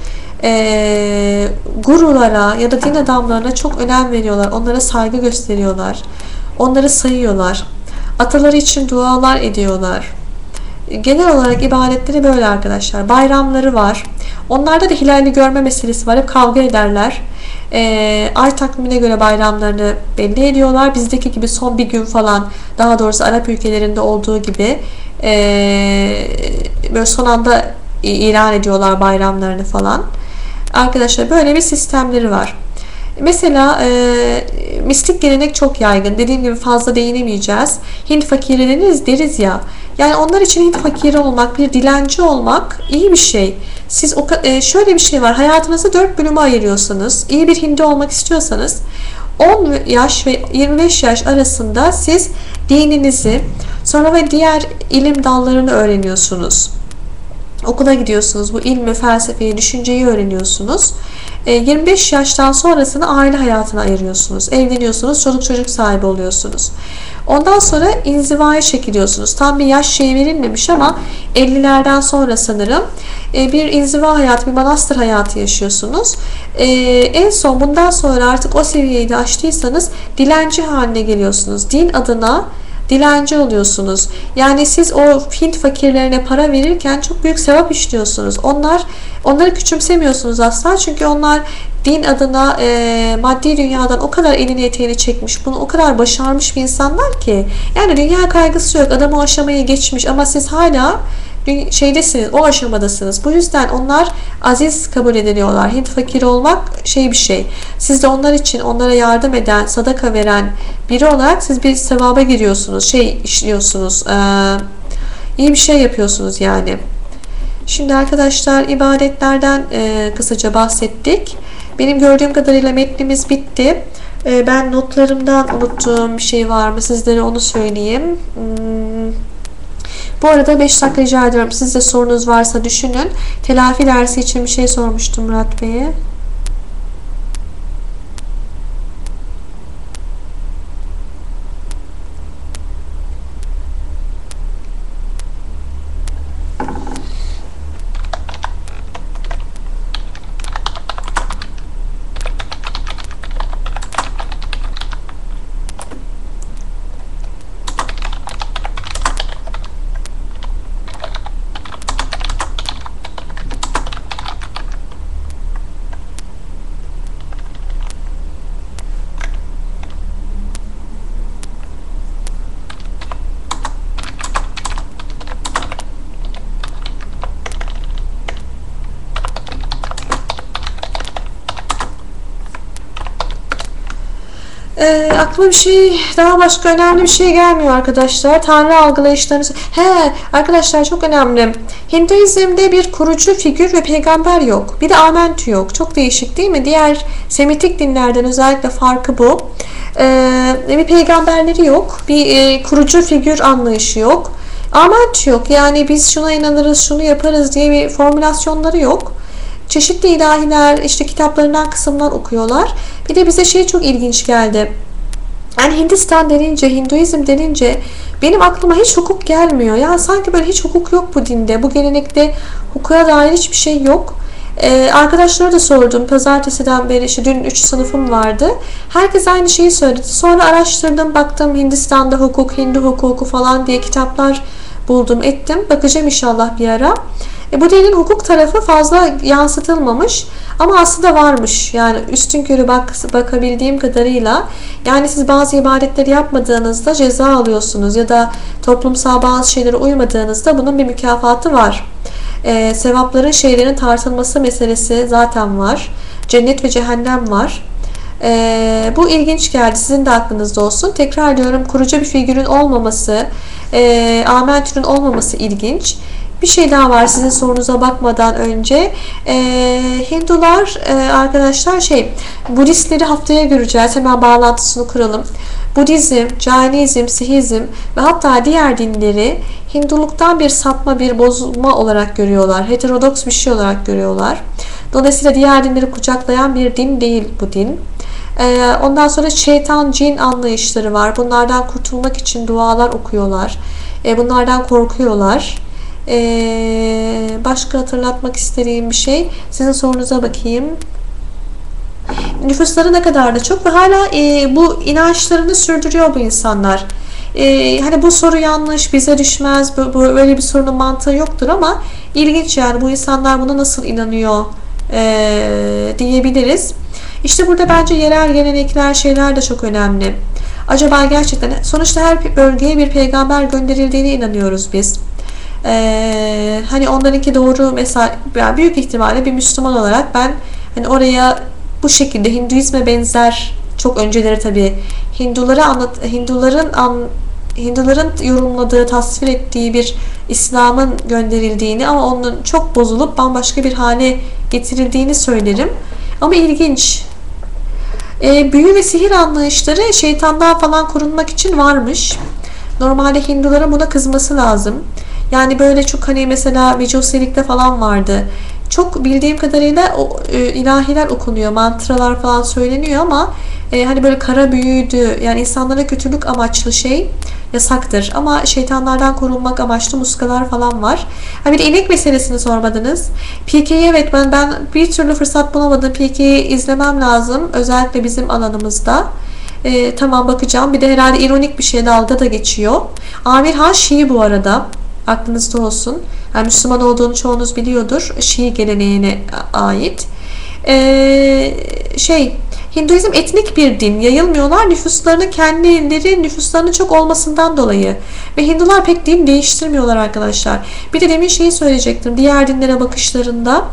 E, gurulara ya da din adamlarına çok önem veriyorlar. Onlara saygı gösteriyorlar. Onları sayıyorlar. Ataları için dualar ediyorlar genel olarak ibadetleri böyle arkadaşlar. Bayramları var. Onlarda da hilalli görme meselesi var. Hep kavga ederler. E, ay takvimine göre bayramlarını belli ediyorlar. Bizdeki gibi son bir gün falan daha doğrusu Arap ülkelerinde olduğu gibi e, böyle son anda ilan ediyorlar bayramlarını falan. Arkadaşlar böyle bir sistemleri var. Mesela e, mistik gelenek çok yaygın. Dediğim gibi fazla değinemeyeceğiz. Hint fakiri deriz, deriz ya. Yani onlar için Hint fakiri olmak, bir dilenci olmak iyi bir şey. Siz o e, şöyle bir şey var. Hayatınızı dört bölüme ayırıyorsanız, iyi bir Hindi olmak istiyorsanız 10 yaş ve 25 yaş arasında siz dininizi sonra ve diğer ilim dallarını öğreniyorsunuz. Okula gidiyorsunuz. Bu ilmi, felsefeyi, düşünceyi öğreniyorsunuz. 25 e, yaştan sonrasını aile hayatına ayırıyorsunuz. Evleniyorsunuz, çocuk çocuk sahibi oluyorsunuz. Ondan sonra inzivaya çekiliyorsunuz. Tam bir yaş şey verilmemiş ama 50'lerden sonra sanırım e, bir inziva hayatı, bir manastır hayatı yaşıyorsunuz. E, en son bundan sonra artık o seviyeyi de aştıysanız dilenci haline geliyorsunuz. Din adına dilenci oluyorsunuz. Yani siz o Hint fakirlerine para verirken çok büyük sevap işliyorsunuz. Onlar onları küçümsemiyorsunuz asla çünkü onlar din adına e, maddi dünyadan o kadar elini eteğini çekmiş, bunu o kadar başarmış bir insanlar ki yani dünya kaygısı yok. Adam o aşamayı geçmiş ama siz hala şeydesiniz, o aşamadasınız. Bu yüzden onlar aziz kabul ediliyorlar. Hint fakiri olmak şey bir şey. Siz de onlar için onlara yardım eden, sadaka veren biri olarak siz bir sevaba giriyorsunuz. Şey işliyorsunuz. Ee, iyi bir şey yapıyorsunuz yani. Şimdi arkadaşlar ibadetlerden e, kısaca bahsettik. Benim gördüğüm kadarıyla metnimiz bitti. E, ben notlarımdan unuttuğum bir şey var mı sizlere onu söyleyeyim. Hmm. Bu arada 5 dakika rica ediyorum. Siz de sorunuz varsa düşünün. Telafi dersi için bir şey sormuştum Murat Bey'e. E, aklıma bir şey daha başka önemli bir şey gelmiyor arkadaşlar. Tanrı algılayışlarını... He arkadaşlar çok önemli. Hinduizm'de bir kurucu figür ve peygamber yok. Bir de Amentü yok. Çok değişik değil mi? Diğer Semitik dinlerden özellikle farkı bu. Ee, bir peygamberleri yok. Bir e, kurucu figür anlayışı yok. Amentü yok. Yani biz şuna inanırız, şunu yaparız diye bir formülasyonları yok. Çeşitli ilahiler işte kitaplarından kısımlar okuyorlar. Bir de bize şey çok ilginç geldi. Yani Hindistan denince, Hinduizm denince benim aklıma hiç hukuk gelmiyor. Ya sanki böyle hiç hukuk yok bu dinde. Bu gelenekte hukuka dair hiçbir şey yok. Ee, arkadaşlara da sordum. Pazartesiden beri işte dün 3 sınıfım vardı. Herkes aynı şeyi söyledi. Sonra araştırdım, baktım Hindistan'da hukuk, Hindu hukuku falan diye kitaplar buldum, ettim. Bakacağım inşallah bir ara. E, bu dinin hukuk tarafı fazla yansıtılmamış ama aslında varmış. Yani üstün körü bak, bakabildiğim kadarıyla yani siz bazı ibadetleri yapmadığınızda ceza alıyorsunuz ya da toplumsal bazı şeylere uymadığınızda bunun bir mükafatı var. E, sevapların şeylerin tartılması meselesi zaten var. Cennet ve cehennem var. E, bu ilginç geldi. Sizin de aklınızda olsun. Tekrar diyorum kurucu bir figürün olmaması, e, amentürün olmaması ilginç. Bir şey daha var sizin sorunuza bakmadan önce. E, Hindular e, arkadaşlar şey Budistleri haftaya göreceğiz. Hemen bağlantısını kuralım. Budizm, Jainizm, Sihizm ve hatta diğer dinleri Hinduluktan bir sapma, bir bozulma olarak görüyorlar. Heterodoks bir şey olarak görüyorlar. Dolayısıyla diğer dinleri kucaklayan bir din değil bu din. Ee, ondan sonra şeytan, cin anlayışları var. Bunlardan kurtulmak için dualar okuyorlar. Ee, bunlardan korkuyorlar. Ee, başka hatırlatmak istediğim bir şey. Sizin sorunuza bakayım. Nüfusları ne kadar da çok ve hala e, bu inançlarını sürdürüyor bu insanlar. E, hani bu soru yanlış, bize düşmez, böyle bir sorunun mantığı yoktur ama ilginç yani bu insanlar buna nasıl inanıyor e, diyebiliriz. İşte burada bence yerel gelenekler şeyler de çok önemli. Acaba gerçekten sonuçta her bölgeye bir peygamber gönderildiğine inanıyoruz biz. Ee, hani onlarınki doğru mesela yani büyük ihtimalle bir Müslüman olarak ben hani oraya bu şekilde Hinduizme benzer çok önceleri tabi Hindulara anlat Hinduların an, Hinduların yorumladığı, tasvir ettiği bir İslam'ın gönderildiğini ama onun çok bozulup bambaşka bir hale getirildiğini söylerim. Ama ilginç. E, büyü ve sihir anlayışları şeytandan falan korunmak için varmış. Normalde Hinduların buna kızması lazım. Yani böyle çok hani mesela Vijoselik'te falan vardı. çok bildiğim kadarıyla o, e, ilahiler okunuyor, mantralar falan söyleniyor ama e, hani böyle kara büyüydü yani insanlara kötülük amaçlı şey yasaktır. Ama şeytanlardan korunmak amaçlı muskalar falan var. Ha bir de inek meselesini sormadınız. PK'yi evet ben ben bir türlü fırsat bulamadım. PK'yi izlemem lazım. Özellikle bizim alanımızda. E, tamam bakacağım. Bir de herhalde ironik bir şey dalga da geçiyor. Amir Han Şii bu arada. Aklınızda olsun. Yani Müslüman olduğunu çoğunuz biliyordur. Şii geleneğine ait. Ee, şey Hinduizm etnik bir din. Yayılmıyorlar nüfuslarını kendileri nüfuslarının çok olmasından dolayı. Ve Hindular pek din değiştirmiyorlar arkadaşlar. Bir de demin şeyi söyleyecektim. Diğer dinlere bakışlarında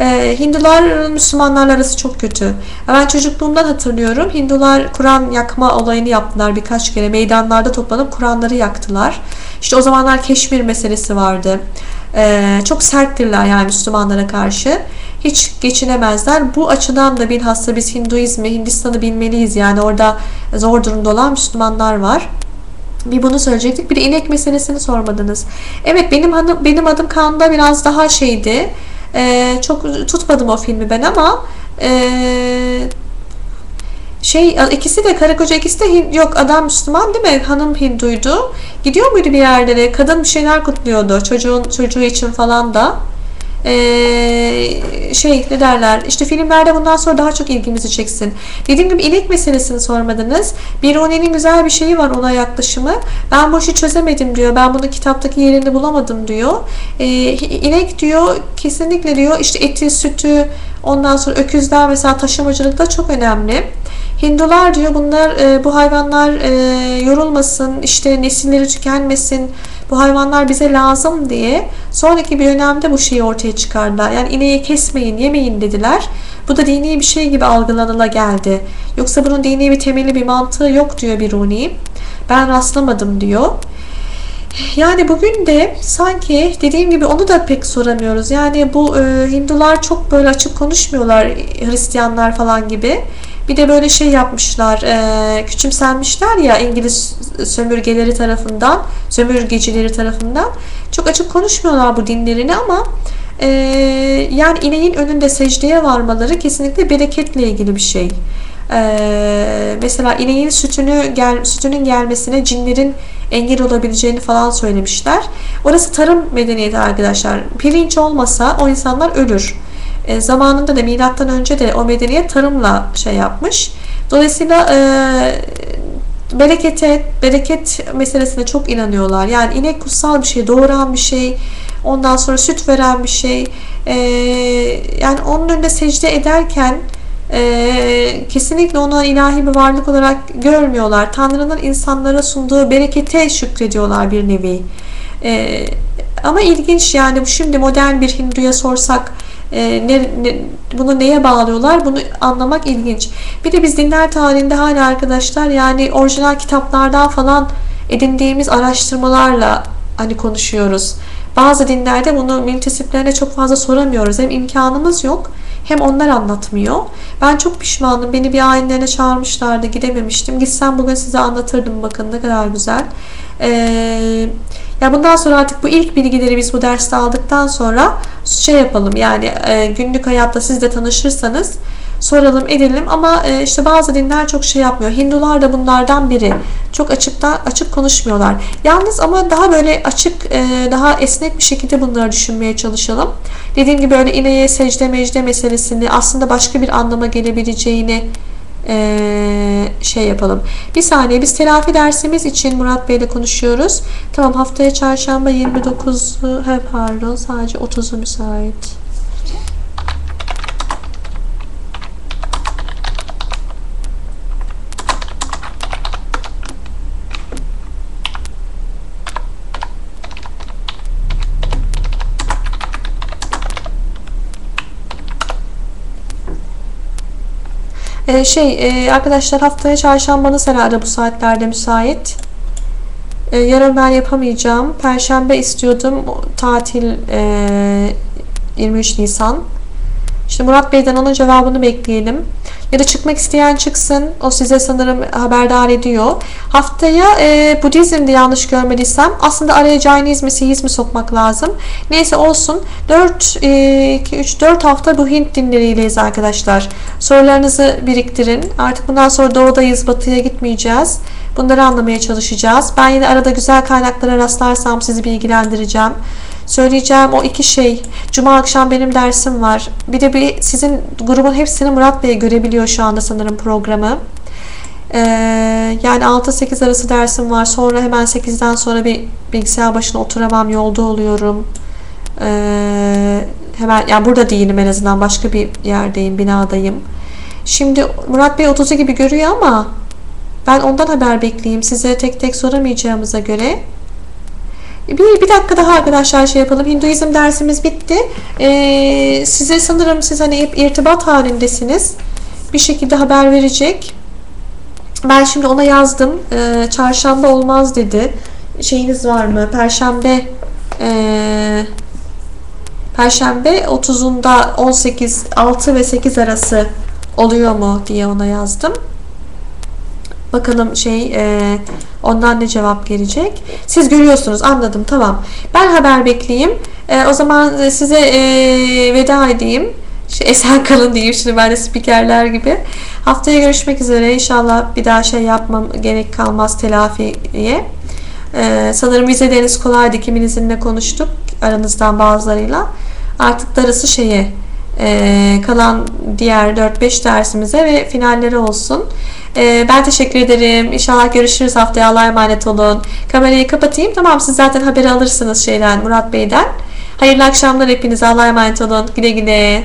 ee, Hindular Müslümanlarla arası çok kötü. Ben çocukluğumdan hatırlıyorum. Hindular Kur'an yakma olayını yaptılar birkaç kere. Meydanlarda toplanıp Kur'anları yaktılar. İşte o zamanlar Keşmir meselesi vardı. Ee, çok serttirler yani Müslümanlara karşı. Hiç geçinemezler. Bu açıdan da bilhassa biz Hinduizmi, Hindistan'ı bilmeliyiz. Yani orada zor durumda olan Müslümanlar var. Bir bunu söyleyecektik. Bir de inek meselesini sormadınız. Evet benim adım, benim adım Kanda biraz daha şeydi. Ee, çok tutmadım o filmi ben ama ee, şey ikisi de karı koca ikisi de yok adam Müslüman değil mi? Hanım Hinduydu. Gidiyor muydu bir yerlere? Kadın bir şeyler kutluyordu. Çocuğun çocuğu için falan da. Ee, şey ne derler işte filmlerde bundan sonra daha çok ilgimizi çeksin. Dediğim gibi inek meselesini sormadınız. Biruni'nin güzel bir şeyi var ona yaklaşımı. Ben bu işi çözemedim diyor. Ben bunun kitaptaki yerini bulamadım diyor. Ee, inek diyor kesinlikle diyor işte eti, sütü ondan sonra öküzler mesela taşımacılıkta çok önemli. Hindular diyor bunlar e, bu hayvanlar e, yorulmasın, işte nesilleri tükenmesin, bu hayvanlar bize lazım diye sonraki bir dönemde bu şeyi ortaya çıkardılar. Yani ineği kesmeyin, yemeyin dediler. Bu da dini bir şey gibi algılanıla geldi. Yoksa bunun dini bir temeli, bir mantığı yok diyor Biruni. Ben rastlamadım diyor. Yani bugün de sanki dediğim gibi onu da pek soramıyoruz. Yani bu e, Hindular çok böyle açık konuşmuyorlar Hristiyanlar falan gibi. Bir de böyle şey yapmışlar, e, küçümsenmişler ya İngiliz sömürgeleri tarafından, sömürgecileri tarafından. Çok açık konuşmuyorlar bu dinlerini ama e, yani ineğin önünde secdeye varmaları kesinlikle bereketle ilgili bir şey. E, mesela ineğin sütünü gel, sütünün gelmesine cinlerin engel olabileceğini falan söylemişler. Orası tarım medeniyeti arkadaşlar. Pirinç olmasa o insanlar ölür. E, zamanında da milattan önce de o medeniyet tarımla şey yapmış. Dolayısıyla e, berekete, bereket meselesine çok inanıyorlar. Yani inek kutsal bir şey, doğuran bir şey, ondan sonra süt veren bir şey. E, yani onun önünde secde ederken e, kesinlikle onu ilahi bir varlık olarak görmüyorlar. Tanrı'nın insanlara sunduğu berekete şükrediyorlar bir nevi. E, ama ilginç yani bu şimdi modern bir Hindu'ya sorsak e, ne, ne, bunu neye bağlıyorlar bunu anlamak ilginç. Bir de biz dinler tarihinde hala arkadaşlar yani orijinal kitaplardan falan edindiğimiz araştırmalarla hani konuşuyoruz. Bazı dinlerde bunu müntesiplerine çok fazla soramıyoruz. Hem imkanımız yok hem onlar anlatmıyor. Ben çok pişmanım. Beni bir ayinlerine çağırmışlardı. Gidememiştim. Gitsem bugün size anlatırdım. Bakın ne kadar güzel. Eee ya bundan sonra artık bu ilk bilgileri biz bu derste aldıktan sonra şey yapalım yani e, günlük hayatta siz de tanışırsanız soralım edelim ama e, işte bazı dinler çok şey yapmıyor. Hindular da bunlardan biri. Çok açıkta açık konuşmuyorlar. Yalnız ama daha böyle açık e, daha esnek bir şekilde bunları düşünmeye çalışalım. Dediğim gibi öyle ineğe secde mecde meselesini aslında başka bir anlama gelebileceğini ee, şey yapalım. Bir saniye biz telafi dersimiz için Murat Bey ile konuşuyoruz. Tamam haftaya çarşamba 29'u he pardon sadece 30'u müsait. Ee, şey e, arkadaşlar haftaya çarşambanız herhalde bu saatlerde müsait. Ee, yarın ben yapamayacağım. Perşembe istiyordum. Tatil e, 23 Nisan. İşte Murat Bey'den onun cevabını bekleyelim. Ya da çıkmak isteyen çıksın. O size sanırım haberdar ediyor. Haftaya e, Budizm'de yanlış görmediysem aslında araya Jainizmi, Siizmi sokmak lazım. Neyse olsun. 4, e, 2, 3, 4 hafta bu Hint dinleriyleyiz arkadaşlar. Sorularınızı biriktirin. Artık bundan sonra doğudayız, batıya gitmeyeceğiz. Bunları anlamaya çalışacağız. Ben yine arada güzel kaynaklara rastlarsam sizi bilgilendireceğim. Söyleyeceğim o iki şey. Cuma akşam benim dersim var. Bir de bir sizin grubun hepsini Murat Bey görebiliyor şu anda sanırım programı. Ee, yani 6-8 arası dersim var. Sonra hemen 8'den sonra bir bilgisayar başına oturamam. Yolda oluyorum. Ee, hemen yani burada değilim en azından. Başka bir yerdeyim, binadayım. Şimdi Murat Bey 30'u gibi görüyor ama ben ondan haber bekleyeyim. Size tek tek soramayacağımıza göre. Bir, bir dakika daha arkadaşlar şey yapalım. Hinduizm dersimiz bitti. Ee, size sanırım siz hani hep irtibat halindesiniz. Bir şekilde haber verecek. Ben şimdi ona yazdım. Ee, çarşamba olmaz dedi. Şeyiniz var mı? Perşembe ee, Perşembe 30'unda 18 6 ve 8 arası oluyor mu diye ona yazdım. Bakalım şey e, ondan ne cevap gelecek. Siz görüyorsunuz anladım tamam. Ben haber bekleyeyim. E, o zaman size e, veda edeyim. Şey, esen kalın diyeyim şimdi ben de spikerler gibi. Haftaya görüşmek üzere. İnşallah bir daha şey yapmam gerek kalmaz telafiye. E, sanırım vizeleriniz kolaydı. Kimizinle konuştuk aranızdan bazılarıyla. Artık darısı şeye e, kalan diğer 4-5 dersimize ve finalleri olsun. E, ben teşekkür ederim. İnşallah görüşürüz haftaya. Allah'a emanet olun. Kamerayı kapatayım. Tamam siz zaten haberi alırsınız şeyden Murat Bey'den. Hayırlı akşamlar hepinize. Allah'a emanet olun. Güle güle.